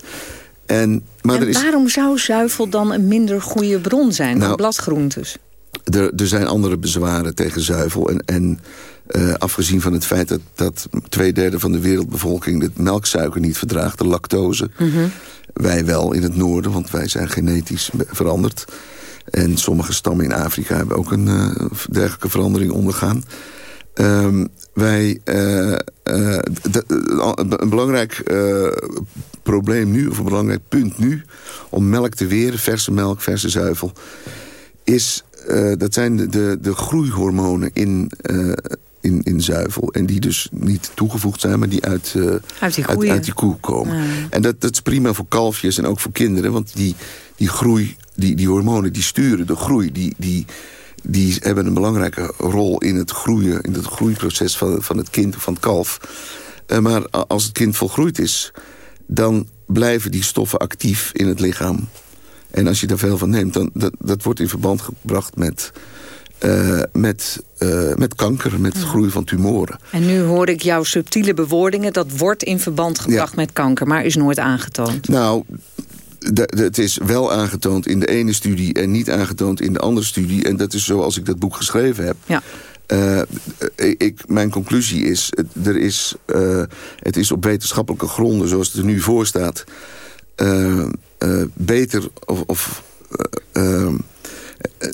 En, maar en is... waarom zou zuivel dan een minder goede bron zijn nou, dan bladgroentes? Er, er zijn andere bezwaren tegen zuivel. En, en uh, afgezien van het feit dat, dat twee derde van de wereldbevolking... de melksuiker niet verdraagt, de lactose. Mm -hmm. Wij wel in het noorden, want wij zijn genetisch veranderd. En sommige stammen in Afrika hebben ook een uh, dergelijke verandering ondergaan. Um, wij, uh, uh, een belangrijk probleem nu, of een belangrijk punt nu... om melk te weren, verse melk, verse zuivel... is, dat zijn de, de, de groeihormonen in, in, in zuivel. En die dus niet toegevoegd zijn, maar die uit, uit, die, uit, uit, die koe komen. Ja. En dat, dat is prima voor kalfjes en ook voor kinderen... want die, die groei, die, die hormonen, die sturen de groei... die, die die hebben een belangrijke rol in het groeien, in het groeiproces van, van het kind of van het kalf. Uh, maar als het kind volgroeid is, dan blijven die stoffen actief in het lichaam. En als je daar veel van neemt, dan dat, dat wordt in verband gebracht met... Uh, met, uh, met kanker, met groei van tumoren. En nu hoor ik jouw subtiele bewoordingen... dat wordt in verband gebracht met kanker, maar is nooit aangetoond. Nou, het is wel aangetoond in de ene studie... en niet aangetoond in de andere studie. En dat is zoals ik dat boek geschreven heb. Ja. Uh, ik, mijn conclusie is, er is, het is op wetenschappelijke gronden, zoals het er nu voor staat, beter of, of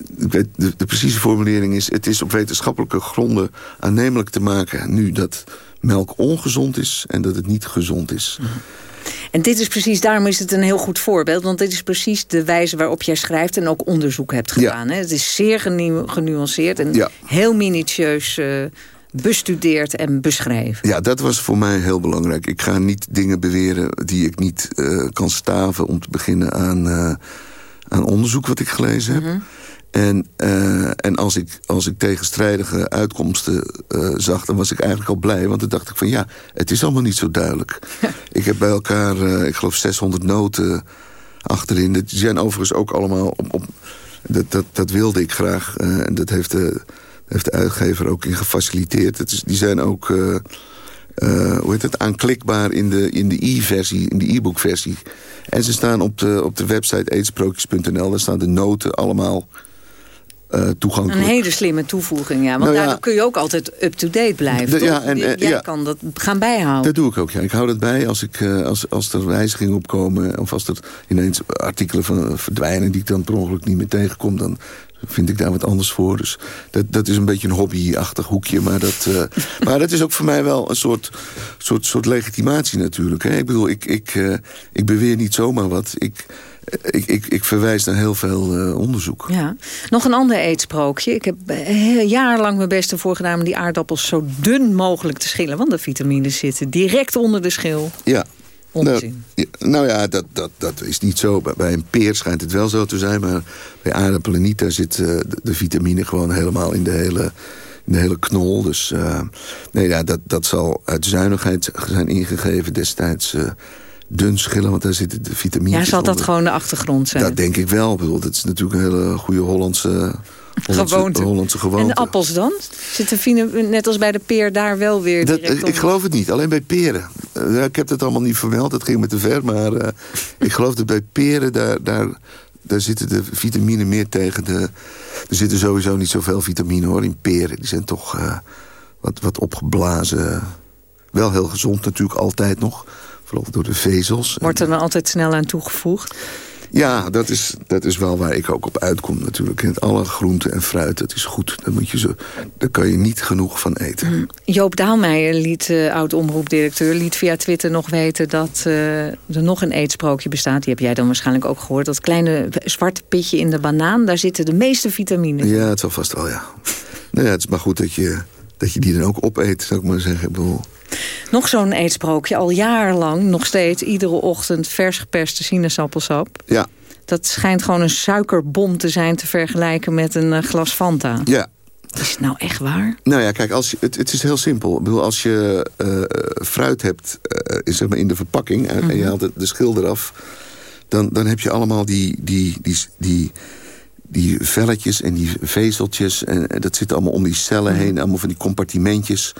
de, de, precieze formulering is, het is op wetenschappelijke gronden aannemelijk te maken nu dat melk ongezond is en dat het niet gezond is. Mhm. En dit is precies, daarom is het een heel goed voorbeeld. Want dit is precies de wijze waarop jij schrijft en ook onderzoek hebt gedaan. Hè? Het is zeer genu genuanceerd en heel minutieus uh, bestudeerd en beschreven. Ja, dat was voor mij heel belangrijk. Ik ga niet dingen beweren die ik niet uh, kan staven... om te beginnen aan, uh, aan onderzoek wat ik gelezen heb. Mm en, uh, en als, ik, als ik tegenstrijdige uitkomsten uh, zag, dan was ik eigenlijk al blij. Want dan dacht ik van ja, het is allemaal niet zo duidelijk. <laughs> ik heb bij elkaar, uh, ik geloof 600 noten achterin. Die zijn overigens ook allemaal op... op dat, dat, dat wilde ik graag. en dat heeft de, heeft de uitgever ook in gefaciliteerd. Het is, die zijn ook... Hoe heet het, aanklikbaar in de in de e-versie, in de e-book versie. En ze staan op de, op de website aidsprookjes.nl. Daar staan de noten allemaal uh, toegankelijk. Een hele slimme toevoeging, ja. Want nou, daardoor kun je ook altijd up-to-date blijven, de, ja, en, uh, Jij ja, kan dat gaan bijhouden. Dat doe ik ook, ja. Ik hou dat bij als, ik, uh, als, als er wijzigingen opkomen... of als er ineens artikelen van, verdwijnen die ik dan per ongeluk niet meer tegenkom... dan vind ik daar wat anders voor. Dus dat, dat is een beetje een hobbyachtig hoekje. Maar dat, uh, <laughs> maar dat is ook voor mij wel een soort, soort, soort legitimatie natuurlijk. Hè? Ik bedoel, ik, ik, uh, ik beweer niet zomaar wat. Ik, ik, ik, ik verwijs naar heel veel uh, onderzoek. Ja. Nog een ander eetsprookje. Ik heb jarenlang mijn best ervoor gedaan... om die aardappels zo dun mogelijk te schillen. Want de vitamines zitten direct onder de schil. Ja, nou, nou, ja, dat, dat, dat is niet zo. Bij een peer schijnt het wel zo te zijn. Maar bij aardappelen niet. Daar zit uh, de, de, vitamine gewoon helemaal in de hele, in de hele knol. Dus uh, nee, ja, dat, dat zal uit zuinigheid zijn ingegeven destijds... Dun schillen, want daar zitten de vitamine. Ja, zal dat gewoon de achtergrond zijn? Dat denk ik wel. Ik bedoel, dat is natuurlijk een hele goede Hollandse gewoonte. Hollandse gewoonte. En de appels dan? Zitten net als bij de peer daar wel weer dat, Ik geloof het niet, alleen bij peren. Uh, ik heb het allemaal niet vermeld, dat ging me te ver. Maar uh, ik geloof dat bij peren, daar, daar, daar zitten de vitamine meer tegen de... Er zitten sowieso niet zoveel vitamine hoor in peren. Die zijn toch uh, wat, wat opgeblazen. Wel heel gezond natuurlijk, altijd nog. Door de vezels. Wordt er dan altijd snel aan toegevoegd? Ja, dat is, dat is wel waar ik ook op uitkom natuurlijk. En alle groenten en fruit, dat is goed. Daar, moet je zo, daar kan je niet genoeg van eten. Mm. Joop Daalmeijer, liet, uh, oud-omroepdirecteur... liet via Twitter nog weten dat uh, er nog een eetsprookje bestaat. Die heb jij dan waarschijnlijk ook gehoord. Dat kleine zwarte pitje in de banaan, daar zitten de meeste vitamines. Ja, het zal vast wel, ja. nou ja, het is maar goed dat je, dat je die dan ook opeet, zou ik maar zeggen. Ik bedoel... Nog zo'n eetsprookje, al jarenlang, nog steeds... iedere ochtend vers geperste sinaasappelsap. Ja. Dat schijnt gewoon een suikerbom te zijn... te vergelijken met een uh, glas Fanta. Ja, is het nou echt waar? Nou ja, kijk, als je, het, het is heel simpel. Ik bedoel, als je uh, fruit hebt uh, zeg maar in de verpakking... en je mhm. haalt de, de schil eraf... Dan, dan heb je allemaal die, die, die, die, die velletjes en die vezeltjes... en dat zit allemaal om die cellen mhm. heen, allemaal van die compartimentjes...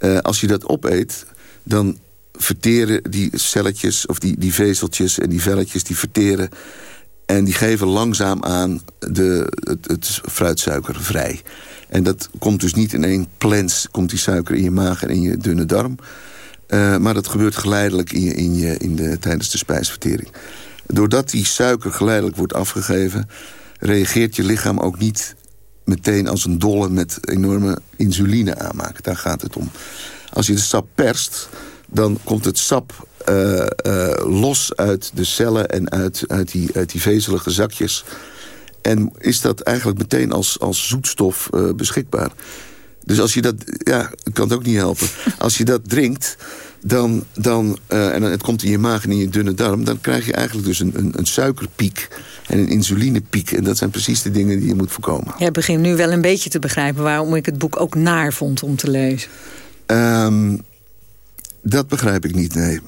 Uh, als je dat opeet, dan verteren die celletjes of die, die vezeltjes en die velletjes... die verteren en die geven langzaam aan de, het, fruitsuiker vrij. En dat komt dus niet in één plens, komt die suiker in je maag en in je dunne darm. Uh, maar dat gebeurt geleidelijk in je, in je, in de, tijdens de spijsvertering. Doordat die suiker geleidelijk wordt afgegeven... reageert je lichaam ook niet meteen als een dolle met enorme insuline aanmaken. Daar gaat het om. Als je de sap perst, dan komt het sap uh, uh, los uit de cellen en uit, uit, die, uit die vezelige zakjes. En is dat eigenlijk meteen als, als zoetstof uh, beschikbaar. Dus als je dat, ja, kan het ook niet helpen. <laughs> Als je dat drinkt, dan, dan, en het komt in je maag en in je dunne darm... dan krijg je eigenlijk dus een, een, een suikerpiek en een insulinepiek. En dat zijn precies de dingen die je moet voorkomen. Jij begint nu wel een beetje te begrijpen... waarom ik het boek ook naar vond om te lezen. Um, dat begrijp ik niet, nee.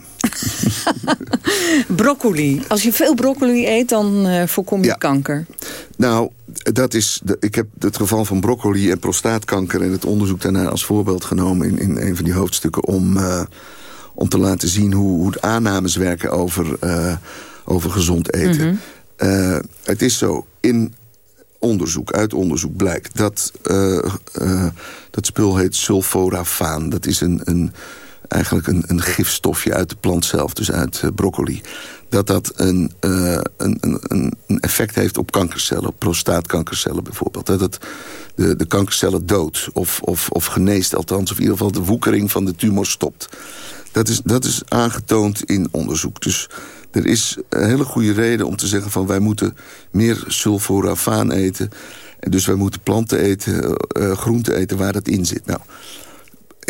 <laughs> broccoli. Als je veel broccoli eet, dan uh, voorkom je Ja. kanker. Nou, dat is de, ik heb het geval van broccoli en prostaatkanker... en het onderzoek daarna als voorbeeld genomen in, in een van die hoofdstukken... om, eh, om te laten zien hoe, hoe de aannames werken over, eh, over gezond eten. Mhm. Eh, het is zo, in onderzoek, uit onderzoek blijkt... dat eh, eh, dat spul heet sulforafaan. Dat is een, een, eigenlijk een, een gifstofje uit de plant zelf, dus uit broccoli. Dat dat een, een, een, een- effect heeft op kankercellen, prostaatkankercellen bijvoorbeeld. Dat het de, de kankercellen doodt of, of, of geneest, althans, of in ieder geval de woekering van de tumor stopt. Dat is, dat is aangetoond in onderzoek. Dus er is een hele goede reden om te zeggen van... wij moeten meer sulforafaan eten. En dus wij moeten planten eten, eh, groenten eten waar dat in zit. Nou,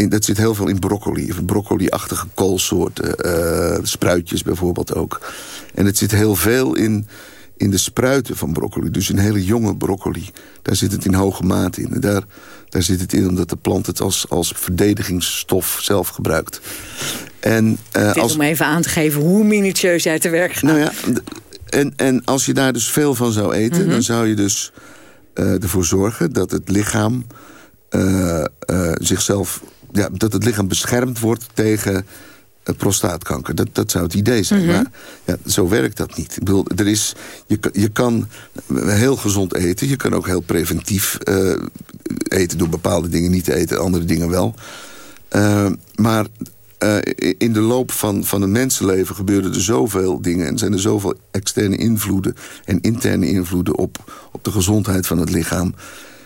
dat zit heel veel in broccoli. Broccoli-achtige koolsoorten. eh, spruitjes bijvoorbeeld ook. En het zit heel veel in, in de spruiten van broccoli. Dus in hele jonge broccoli. Daar zit het in hoge mate in. En daar, daar zit het in omdat de plant het als, als verdedigingsstof zelf gebruikt. En, eh, is als, om even aan te geven hoe minutieus jij te werk gaat. nou ja, en, en als je daar dus veel van zou eten... Mhm. dan zou je dus eh, ervoor zorgen dat het lichaam eh, zichzelf... Ja, dat het lichaam beschermd wordt tegen prostaatkanker. Dat, dat zou het idee zijn. Mhm. Maar ja, zo werkt dat niet. Ik bedoel, er is, je, kan- je kan heel gezond eten. Je kan ook heel preventief eten door bepaalde dingen niet te eten. Andere dingen wel. Maar eh, in de loop van, van een mensenleven gebeuren er zoveel dingen... en zijn er zoveel externe invloeden en interne invloeden... op, op de gezondheid van het lichaam...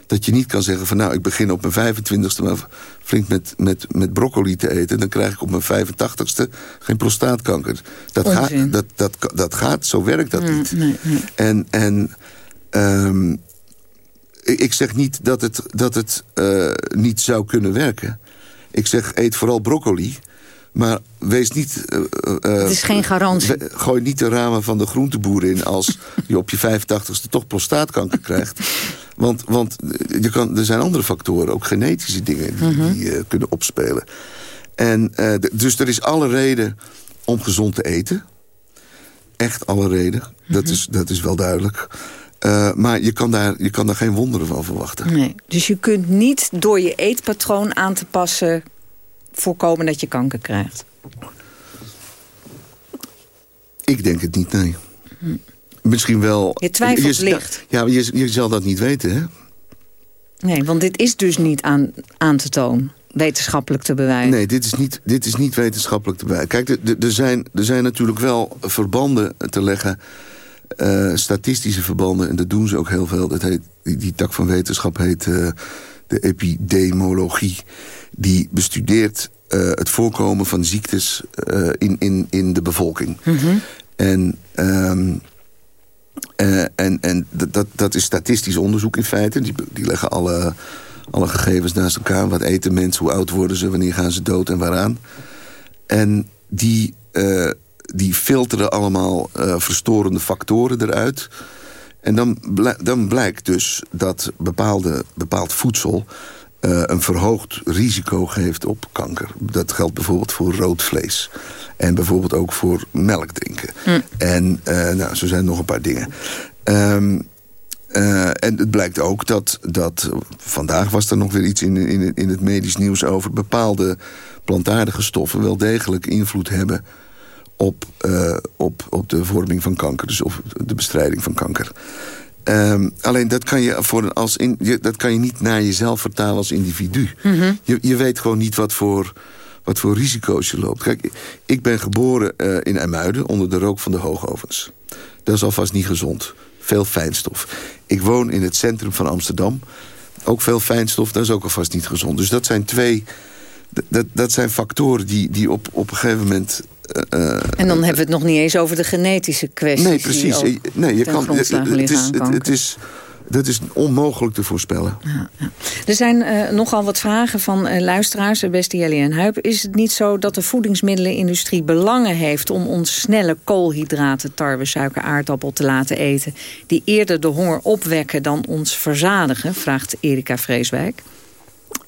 dat je niet kan zeggen van nou, ik begin op mijn 25ste... maar flink met, met, met broccoli te eten... dan krijg ik op mijn 85ste geen prostaatkanker. Dat, gaat, dat, dat, dat gaat, zo werkt dat niet. nee, nee. En, en ehm, ik ik zeg niet dat het, dat het eh, niet zou kunnen werken. Ik zeg, eet vooral broccoli. Maar wees niet... eh, eh, Het is geen garantie. Gooi niet de ramen van de groenteboer in... als <laughs> je op je 85ste toch prostaatkanker krijgt. Want, want je kan, er zijn andere factoren, ook genetische dingen... die, Mhm. die, eh, kunnen opspelen. En, eh, dus er is alle reden om gezond te eten. Echt alle reden. Dat, Mhm. is, dat is wel duidelijk. Eh, maar je kan, daar, je kan daar geen wonderen van verwachten. Nee. Dus je kunt niet door je eetpatroon aan te passen... voorkomen dat je kanker krijgt. Ik denk het niet, nee. Misschien wel... Je twijfelt je, licht. Ja, je, je zal dat niet weten, hè? Nee, want dit is dus niet aan, aan te tonen. Wetenschappelijk te bewijzen. Nee, dit is niet, dit is niet wetenschappelijk te bij. Kijk, er- zijn, er zijn natuurlijk wel verbanden te leggen... eh, statistische verbanden, en dat doen ze ook heel veel. Dat heet, die, die tak van wetenschap heet eh, de epidemiologie. Die bestudeert eh, het voorkomen van ziektes eh, in, in, in de bevolking. En, ehm, eh, en, en dat- dat, dat is statistisch onderzoek in feite. Die, die leggen alle, alle gegevens naast elkaar. Wat eten mensen, hoe oud worden ze, wanneer gaan ze dood en waaraan. En die, die filteren allemaal verstorende factoren eruit. En dan, dan blijkt dus dat bepaalde, bepaald voedsel... eh, een verhoogd risico geeft op kanker. Dat geldt bijvoorbeeld voor rood vlees. En bijvoorbeeld ook voor melk drinken. En eh, nou, zo zijn er nog een paar dingen. Ehm, eh, en het blijkt ook dat, dat... Vandaag was er nog weer iets in, in, in het medisch nieuws over... bepaalde plantaardige stoffen wel degelijk invloed hebben... op, op, op de vorming van kanker. Dus op de bestrijding van kanker. Ehm, alleen dat kan, je voor een, als in, je, dat kan je niet naar jezelf vertalen als individu. je, je weet gewoon niet wat voor, wat voor risico's je loopt. Kijk, ik ben geboren eh, in IJmuiden onder de rook van de hoogovens. Dat is alvast niet gezond. Veel fijnstof. Ik woon in het centrum van Amsterdam. Ook veel fijnstof, dat is ook alvast niet gezond. Dus dat zijn twee... Dat, dat zijn factoren die, die op, op een gegeven moment... eh, eh, En dan hebben we het nog niet eens over de genetische kwesties. Nee, die precies. ook Nee, je kan, het, is, het, is, dat is onmogelijk te voorspellen. Er zijn eh, nogal wat vragen van luisteraars, beste Jelly en Huip. Is het niet zo dat de voedingsmiddelenindustrie belangen heeft... om ons snelle koolhydraten, tarwe, suiker, aardappel te laten eten... die eerder de honger opwekken dan ons verzadigen? Vraagt Erika Vreeswijk.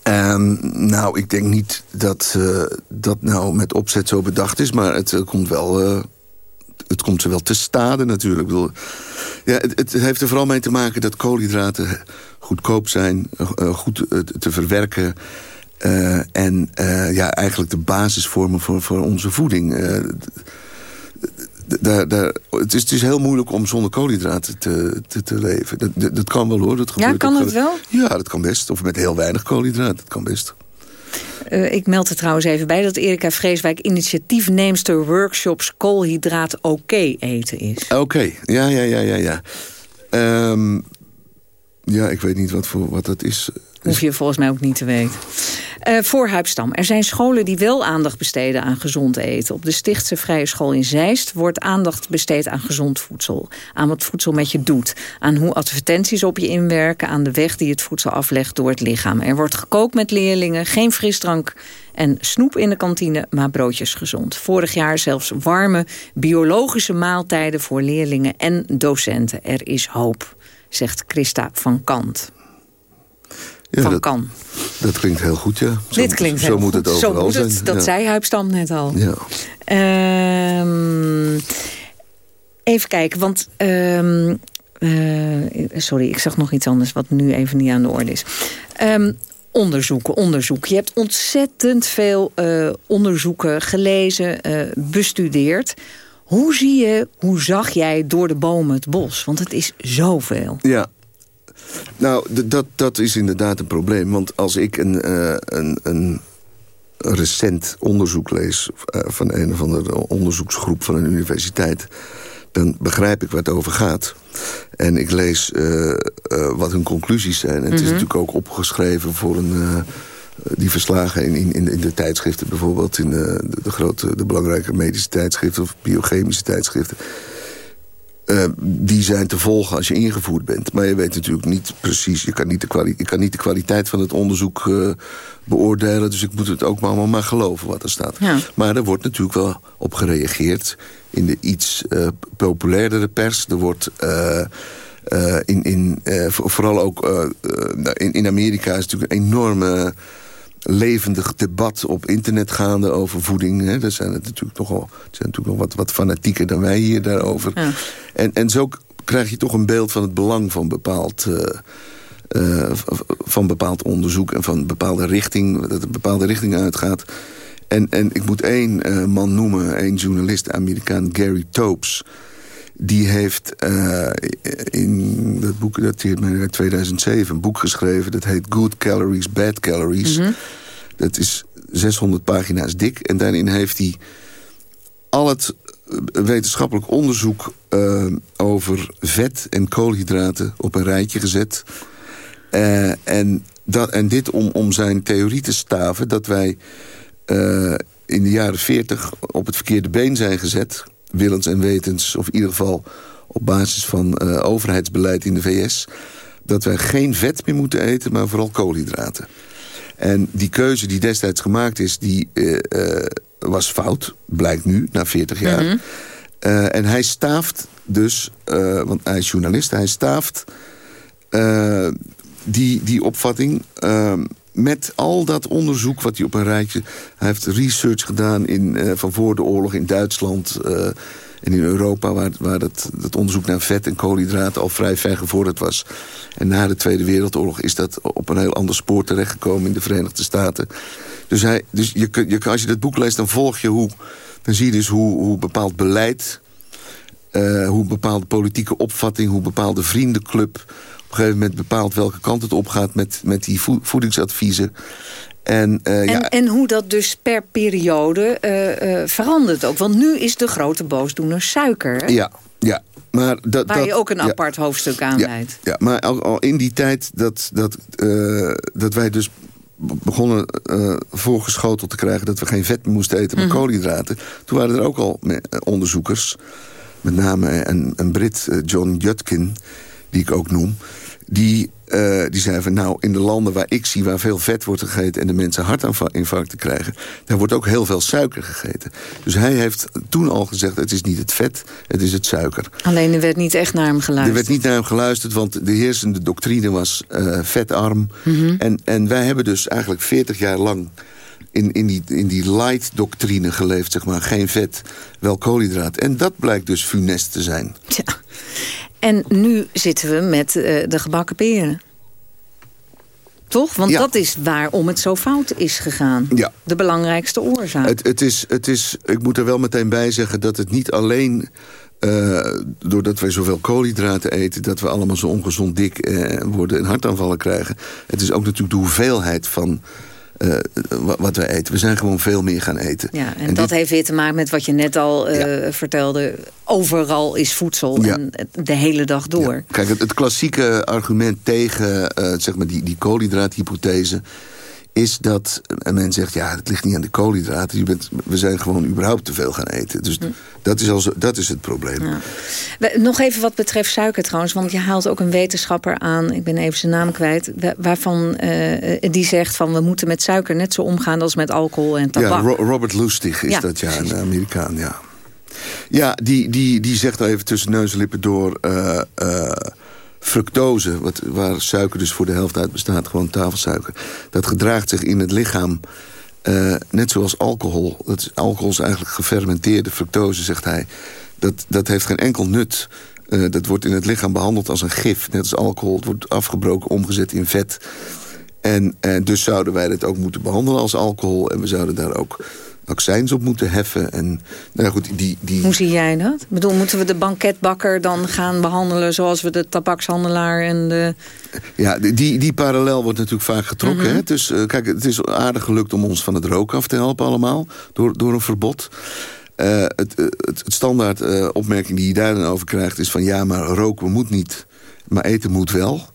Um, nou, ik denk niet dat uh, dat nou met opzet zo bedacht is... maar het uh, komt wel... Uh, het komt ze wel te stade natuurlijk. Ik bedoel, ja, het, het, heeft er vooral mee te maken dat koolhydraten goedkoop zijn... goed te verwerken... en ja, eigenlijk de basis vormen voor, voor onze voeding daar, daar, het, is, het is heel moeilijk om zonder koolhydraten te, te, te leven. Dat, dat, kan wel hoor. Dat ja, kan het wel? Ja, dat kan best. Of met heel weinig koolhydraten, dat kan best. Uh, ik meld er trouwens even bij dat Erika Vreeswijk initiatiefneemster workshops koolhydraat oké eten is. Oké, okay. ja, ja, ja, ja, ja. Um, ja, ik weet niet wat, voor, wat dat is. Hoef je volgens mij ook niet te weten. Uh, voor Huipstam. Er zijn scholen die wel aandacht besteden aan gezond eten. Op de Stichtse Vrije School in Zeist wordt aandacht besteed aan gezond voedsel. Aan wat voedsel met je doet. Aan hoe advertenties op je inwerken. Aan de weg die het voedsel aflegt door het lichaam. Er wordt gekookt met leerlingen. Geen frisdrank en snoep in de kantine, maar broodjes gezond. Vorig jaar zelfs warme biologische maaltijden voor leerlingen en docenten. Er is hoop, zegt Christa van Kant van dat, kan. Dat klinkt heel goed, ja. Zo, Dit klinkt zo heel moet goed. het overal zo moet het, zijn. Dat ja. zei Huipstam net al. Ja. Um, even kijken, want... Um, uh, sorry, ik zag nog iets anders wat nu even niet aan de orde is. Um, onderzoeken, onderzoek. Je hebt ontzettend veel uh, onderzoeken gelezen, uh, bestudeerd. Hoe zie je, hoe zag jij door de bomen het bos? Want het is zoveel. Ja, nou, dat, dat is inderdaad een probleem. Want als ik een, uh, een, een recent onderzoek lees... Uh, van een of andere onderzoeksgroep van een universiteit... dan begrijp ik waar het over gaat. En ik lees uh, wat hun conclusies zijn. En het mm -hmm. is natuurlijk ook opgeschreven voor een... die verslagen in, in, in de tijdschriften bijvoorbeeld... in de, de, de grote, de belangrijke medische tijdschriften... of biochemische tijdschriften... Uh, die zijn te volgen als je ingevoerd bent. Maar je weet natuurlijk niet precies... je kan niet de, je kan niet de kwaliteit van het onderzoek uh, beoordelen... dus ik moet het ook maar, maar geloven wat er staat. Ja. Maar er wordt natuurlijk wel op gereageerd... in de iets uh, populairdere pers. Er wordt... in, in, vooral ook in, in Amerika is natuurlijk een enorme levendig debat op internet gaande over voeding. Hè. Er zijn het natuurlijk nogal zijn natuurlijk nog wat, wat fanatieker dan wij hier daarover. Ja. En, en zo krijg je toch een beeld van het belang van bepaald... Uh, uh, van bepaald onderzoek en van bepaalde richting, dat een bepaalde richting uitgaat. En, en ik moet één uh, man noemen, één journalist, Amerikaan Gary Topes. Die heeft uh, in dat boek dateert mij uit 2007 een boek geschreven. Dat heet Good Calories, Bad Calories. Mm -hmm. Dat is 600 pagina's dik. En daarin heeft hij al het wetenschappelijk onderzoek uh, over vet en koolhydraten op een rijtje gezet. Uh, en, dat, en dit om, om zijn theorie te staven dat wij in de jaren 40 op het verkeerde been zijn gezet willens en wetens, of in ieder geval op basis van uh, overheidsbeleid in de VS... dat wij geen vet meer moeten eten, maar vooral koolhydraten. En die keuze die destijds gemaakt is, die uh, uh, was fout, blijkt nu, na 40 jaar. Mhm. Mm -hmm. en hij staaft dus, want hij is journalist, hij staaft die, die opvatting met al dat onderzoek wat hij op een rijtje... Hij heeft research gedaan in, uh, van voor de oorlog in Duitsland uh, en in Europa... waar, waar dat, dat onderzoek naar vet en koolhydraten al vrij ver gevorderd was. En na de Tweede Wereldoorlog is dat op een heel ander spoor terechtgekomen... in de Verenigde Staten. Dus, hij, dus je, je, als je dat boek leest, dan volg je hoe... dan zie je dus hoe, hoe bepaald beleid... Uh, hoe bepaalde politieke opvatting, hoe bepaalde vriendenclub een gegeven moment bepaalt welke kant het opgaat met, met die voedingsadviezen. En, uh, en, ja, en hoe dat dus per periode uh, uh, verandert ook. Want nu is de grote boosdoener suiker. Hè? Ja, ja. Maar dat, Waar dat, je ook een ja, apart hoofdstuk aan ja, leidt. Ja, maar al, al, in die tijd dat, dat, dat wij dus begonnen voorgeschoteld te krijgen... dat we geen vet meer moesten eten, maar Mhm. koolhydraten... toen waren er ook al onderzoekers, met name een, een Brit, John Judkin... die ik ook noem... Die, uh, die zei van nou, in de landen waar ik zie... waar veel vet wordt gegeten en de mensen hartinfarcten krijgen... daar wordt ook heel veel suiker gegeten. Dus hij heeft toen al gezegd, het is niet het vet, het is het suiker. Alleen er werd niet echt naar hem geluisterd. Er werd niet naar hem geluisterd, want de heersende doctrine was uh, vetarm. Mm -hmm. en, en wij hebben dus eigenlijk 40 jaar lang... In, in, die, in die light-doctrine geleefd, zeg maar. Geen vet, wel koolhydraat. En dat blijkt dus funest te zijn. Ja. En nu zitten we met uh, de gebakken peren. Toch? Want Ja. dat is waarom het zo fout is gegaan. Ja. De belangrijkste oorzaak. Het, het is, het is, ik moet er wel meteen bij zeggen dat het niet alleen... eh, doordat wij zoveel koolhydraten eten... dat we allemaal zo ongezond dik eh, worden en hartaanvallen krijgen. Het is ook natuurlijk de hoeveelheid van eh, wa- wat wij eten. We zijn gewoon veel meer gaan eten. Ja, en, En dat dit- heeft weer te maken met wat je net al eh, vertelde. Overal is voedsel Ja. en de hele dag door. Kijk, het, het klassieke argument tegen eh, zeg maar die, die koolhydraathypothese... is dat en men zegt, ja, het ligt niet aan de koolhydraten. Je bent, we zijn gewoon überhaupt te veel gaan eten. Dus dat, is al zo, dat is het probleem. Hm. Ja. Nog even wat betreft suiker trouwens. Want je haalt ook een wetenschapper aan. Ik ben even zijn naam kwijt. wa- Waarvan eh, die zegt van we moeten met suiker net zo omgaan als met alcohol en Ja, tabak. Ro- Robert Lustig is Ja, dat, ja, een Amerikaan, ja. Ja, die, die, die zegt al even tussen neus en lippen door... eh, eh, fructose, wat, waar suiker dus voor de helft uit bestaat... gewoon tafelsuiker, dat gedraagt zich in het lichaam... eh, net zoals alcohol. Dat alcohol is eigenlijk gefermenteerde fructose, zegt hij. Dat, dat heeft geen enkel nut. Eh, dat wordt in het lichaam behandeld als een gif. Net als alcohol. Het wordt afgebroken, omgezet in vet. En eh, dus zouden wij dit ook moeten behandelen als alcohol. En we zouden daar ook accijns op moeten heffen. En nou ja, goed, die, die, Hoe zie jij dat? Ik bedoel, moeten we de banketbakker dan gaan behandelen... zoals we de tabakshandelaar en de... Ja, die- die, parallel wordt natuurlijk vaak getrokken. Mhm. hè? Dus kijk, het is aardig gelukt om ons van het roken af te helpen allemaal. Door, door een verbod. Eh, het, eh, het, het standaard opmerking die je daar dan over krijgt is van... ja, maar roken moet niet, maar eten moet wel.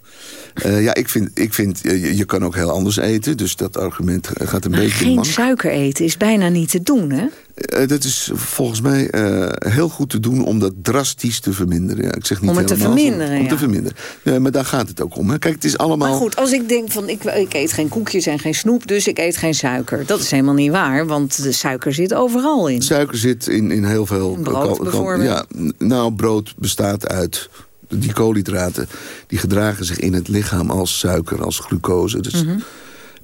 Eh, ja, ik vind, ik vind eh, je, je kan ook heel anders eten. Dus dat argument gaat een Maar beetje geen suiker eten is bijna niet te doen, hè? Eh, dat is volgens mij eh, heel goed te doen om dat drastisch te verminderen. Ja, ik zeg niet Om het te helemaal, verminderen, Om ja. te verminderen. Ja, maar daar gaat het ook om. Hè. Kijk, het is allemaal... Maar goed, als ik denk van ik, ik eet geen koekjes en geen snoep... dus ik eet geen suiker. Dat is helemaal niet waar, want de suiker zit overal in. Suiker zit in, in heel veel... In brood bijvoorbeeld. Ja, nou, brood bestaat uit... Die koolhydraten, die gedragen zich in het lichaam als suiker, als glucose. Dus Mhm.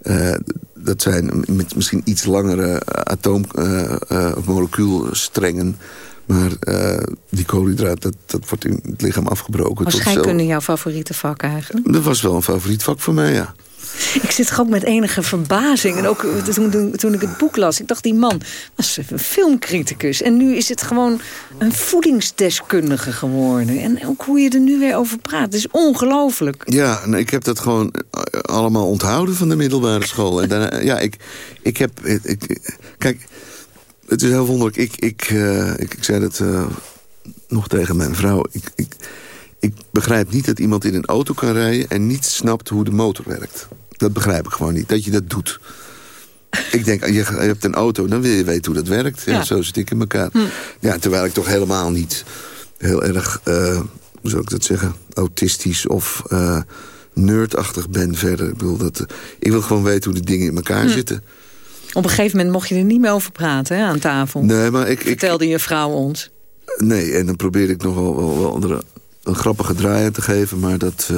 eh, dat zijn met misschien iets langere atoom- eh, eh, of molecuulstrengen. Maar eh, die koolhydraat, dat, dat wordt in het lichaam afgebroken. Was tot scheikunde jouw favoriete vak eigenlijk? Dat was wel een favoriet vak voor mij, ja. Ik zit ook met enige verbazing. En ook eh, toen, toen, ik het boek las. Ik dacht, die man was een filmcriticus. En nu is het gewoon een voedingsdeskundige geworden. En ook hoe je er nu weer over praat. Het is ongelooflijk. Ja, en ik heb dat gewoon eh, allemaal onthouden van de middelbare school. En ja, ik, ik heb... Ik, kijk, het is heel wonderlijk. Ik, ik, eh, ik, zei dat nog tegen mijn vrouw. Ik, ik, ik begrijp niet dat iemand in een auto kan rijden... en niet snapt hoe de motor werkt. Dat begrijp ik gewoon niet, dat je dat doet. Ik denk, je, hebt een auto, dan wil je weten hoe dat werkt. Ja, Ja. Zo zit ik in elkaar. Ja, terwijl ik toch helemaal niet heel erg, eh, hoe zou ik dat zeggen... autistisch of eh nerdachtig ben verder. Ik, bedoel, dat, eh, ik wil gewoon weten hoe de dingen in elkaar Hm. zitten. Op een gegeven moment mocht je er niet meer over praten hè, aan tafel. Nee, maar ik... ik Vertelde je vrouw ons. nee, en dan probeer ik nog wel, wel, wel er een grappige draai aan te geven, maar dat...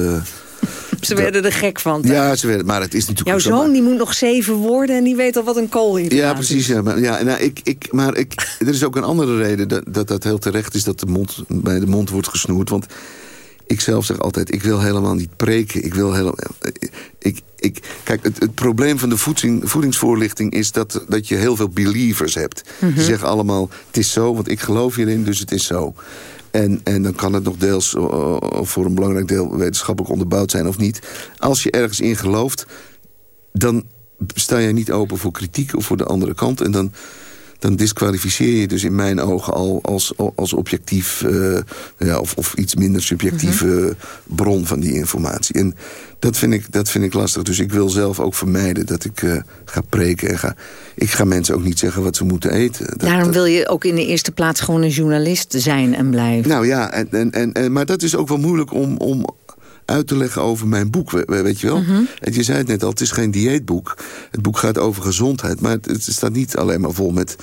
Ze werden er gek van. ja, ze werden, maar het is natuurlijk... Jouw maar- zoon die moet nog zeven woorden en die weet al wat een Ja, is. precies. Ja, maar, ja, nou, ik, ik, maar ik, <laughs> er is ook een andere reden dat, dat dat heel terecht is... dat de mond bij de mond wordt gesnoerd. Want ik zelf zeg altijd, ik wil helemaal niet preken. Ik wil helemaal... Ik, ik, kijk, het, het probleem van de voeding, voedingsvoorlichting is dat, dat je heel veel believers hebt. Mhm. Die zeggen allemaal, het is zo, want ik geloof hierin, dus het is zo. En, en dan kan het nog deels uh, voor een belangrijk deel wetenschappelijk onderbouwd zijn of niet. Als je ergens in gelooft, dan sta je niet open voor kritiek of voor de andere kant. En dan, dan disqualificeer je dus in mijn ogen al als, als objectief... eh, ja, of, of iets minder subjectieve bron van die informatie. En dat vind, ik, dat vind ik lastig. Dus ik wil zelf ook vermijden dat ik eh, ga preken. En ga, ik ga mensen ook niet zeggen wat ze moeten eten. Dat- Daarom wil je ook in de eerste plaats gewoon een journalist zijn en blijven. nou ja, en, en, en, en, maar dat is ook wel moeilijk om, om uit te leggen over mijn boek, weet je wel? Mhm. En je zei het net al, het is geen dieetboek. Het boek gaat over gezondheid, maar het, het staat niet alleen maar vol met...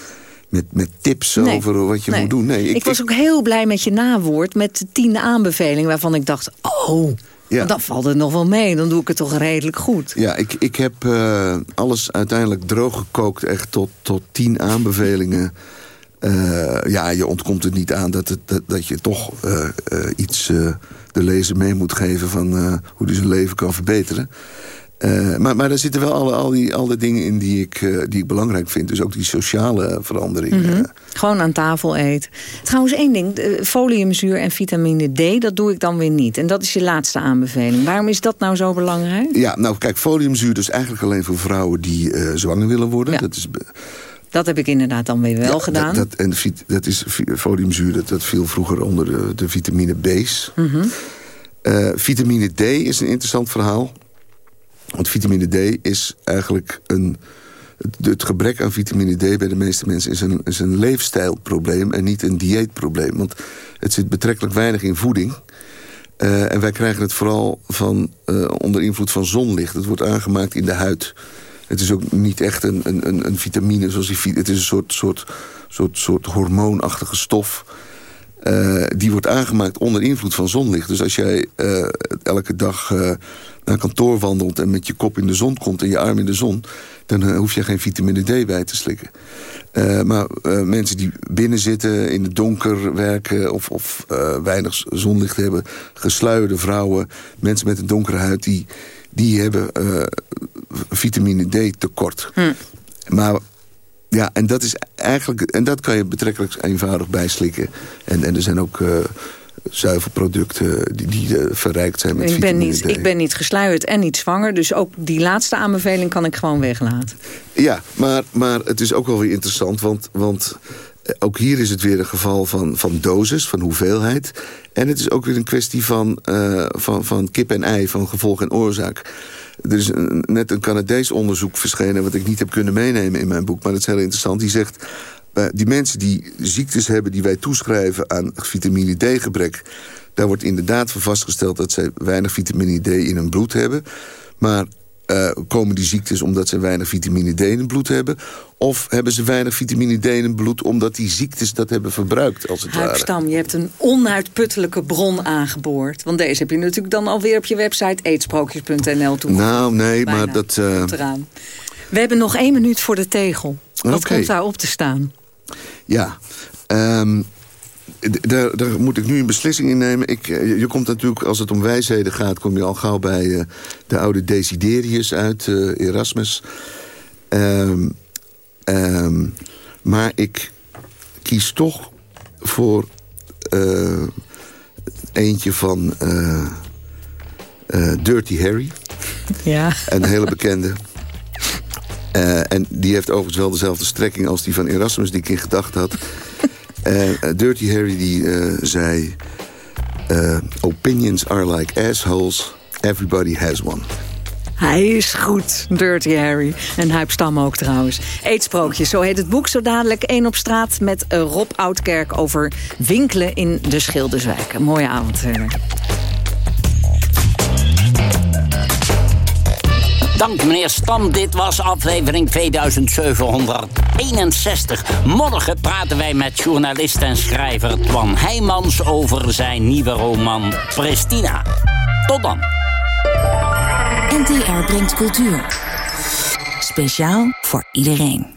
Met, met tips Nee. over wat je Nee. moet doen. Nee, Ik, was ook heel blij met je nawoord, met de tiende aanbeveling... waarvan ik dacht, oh, Ja. dan valt het nog wel mee. Dan doe ik het toch redelijk goed. Ja, ik, ik heb eh, alles uiteindelijk droog gekookt, echt tot, tot tien aanbevelingen. Eh, ja, je ontkomt er niet aan dat, het, dat, dat je toch eh, eh, iets de lezer mee moet geven... van hoe hij zijn leven kan verbeteren. Maar, maar daar zitten wel alle, al, die, al die dingen in die ik, die ik belangrijk vind. Dus ook die sociale veranderingen. Mhm. Gewoon aan tafel eten. Trouwens één ding, foliumzuur en vitamine D... dat doe ik dan weer niet. En dat is je laatste aanbeveling. Waarom is dat nou zo belangrijk? Ja, nou kijk, foliumzuur is eigenlijk alleen voor vrouwen die zwanger willen worden. Dat is Dat heb ik inderdaad dan weer wel Ja, gedaan. Dat, dat, en dat is foliumzuur, dat, dat viel vroeger onder de, de vitamine B's. Mhm. Eh, vitamine D is een interessant verhaal. Want vitamine D is eigenlijk een... Het, het gebrek aan vitamine D bij de meeste mensen is een, is een leefstijlprobleem... en niet een dieetprobleem. Want het zit betrekkelijk weinig in voeding... Eh, en wij krijgen het vooral van, eh, onder invloed van zonlicht. Het wordt aangemaakt in de huid. Het is ook niet echt een, een, een, vitamine. Zoals die, het is een soort, soort, soort, soort hormoonachtige stof. Eh, die wordt aangemaakt onder invloed van zonlicht. Dus als jij eh, elke dag eh, naar kantoor wandelt... en met je kop in de zon komt en je arm in de zon... dan hoef je geen vitamine D bij te slikken. Maar mensen die binnen zitten, in het donker werken... of, of weinig zonlicht hebben, gesluierde vrouwen... mensen met een donkere huid, die, die hebben eh, vitamine D tekort. Maar ja, en dat is eigenlijk. En dat kan je betrekkelijk eenvoudig bijslikken. En, en er zijn ook eh, zuivelproducten die, die eh, verrijkt zijn met Ik ben, vitamine niet, D. ik ben niet gesluierd en niet zwanger. Dus ook die laatste aanbeveling kan ik gewoon weglaten. Ja, maar, maar het is ook wel weer interessant, want, want ook hier is het weer een geval van, van dosis, van hoeveelheid. En het is ook weer een kwestie van, eh, van, van kip en ei, van gevolg en oorzaak. Er is net een Canadees onderzoek verschenen... wat ik niet heb kunnen meenemen in mijn boek, maar dat is heel interessant. Die zegt, eh, die mensen die ziektes hebben die wij toeschrijven aan vitamine D-gebrek... daar wordt inderdaad van vastgesteld dat zij weinig vitamine D in hun bloed hebben. Maar eh, komen die ziektes omdat ze weinig vitamine D in het bloed hebben? Of hebben ze weinig vitamine D in het bloed omdat die ziektes dat hebben verbruikt, als het ware? Huipstam, je hebt een onuitputtelijke bron aangeboord. Want deze heb je natuurlijk dan alweer op je website eetsprookjes.nl toe. Nou, nee, Bijna. maar dat... Komt eraan. We hebben nog één minuut voor de tegel. Wat Oké. komt daar op te staan? Ja, d- daar, daar moet ik nu een beslissing in nemen. Ik, eh, je, je komt natuurlijk, als het om wijsheden gaat... kom je al gauw bij eh, de oude Desiderius uit, eh, Erasmus. Ehm, ehm, maar ik kies toch voor eentje van Dirty Harry. <laughs> Ja. Een hele bekende. En die heeft overigens wel dezelfde strekking als die van Erasmus... die ik in gedachten had. <laughs> Eh, eh, Dirty Harry die eh, zei... opinions are like assholes. Everybody has one. Hij is goed, Dirty Harry. En Huipstam ook trouwens. Eetsprookjes, zo heet het boek. Zo dadelijk één op straat met Rob Oudkerk... over winkelen in de Schilderswijk. Een mooie avond. Dank meneer Stam, dit was aflevering 2761. Morgen praten wij met journalist en schrijver Twan Heijmans... over zijn nieuwe roman Pristina. Tot dan. NTR brengt cultuur. Speciaal voor iedereen.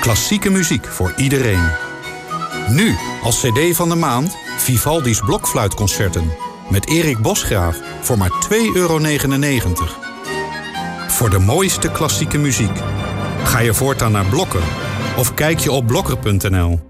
Klassieke muziek voor iedereen. Nu, als cd van de maand, Vivaldi's Blokfluitconcerten. Met Erik Bosgraaf voor maar 2,99 euro. Voor de mooiste klassieke muziek. Ga je voortaan naar Blokker of kijk je op blokker.nl.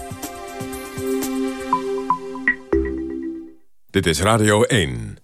Dit is Radio 1.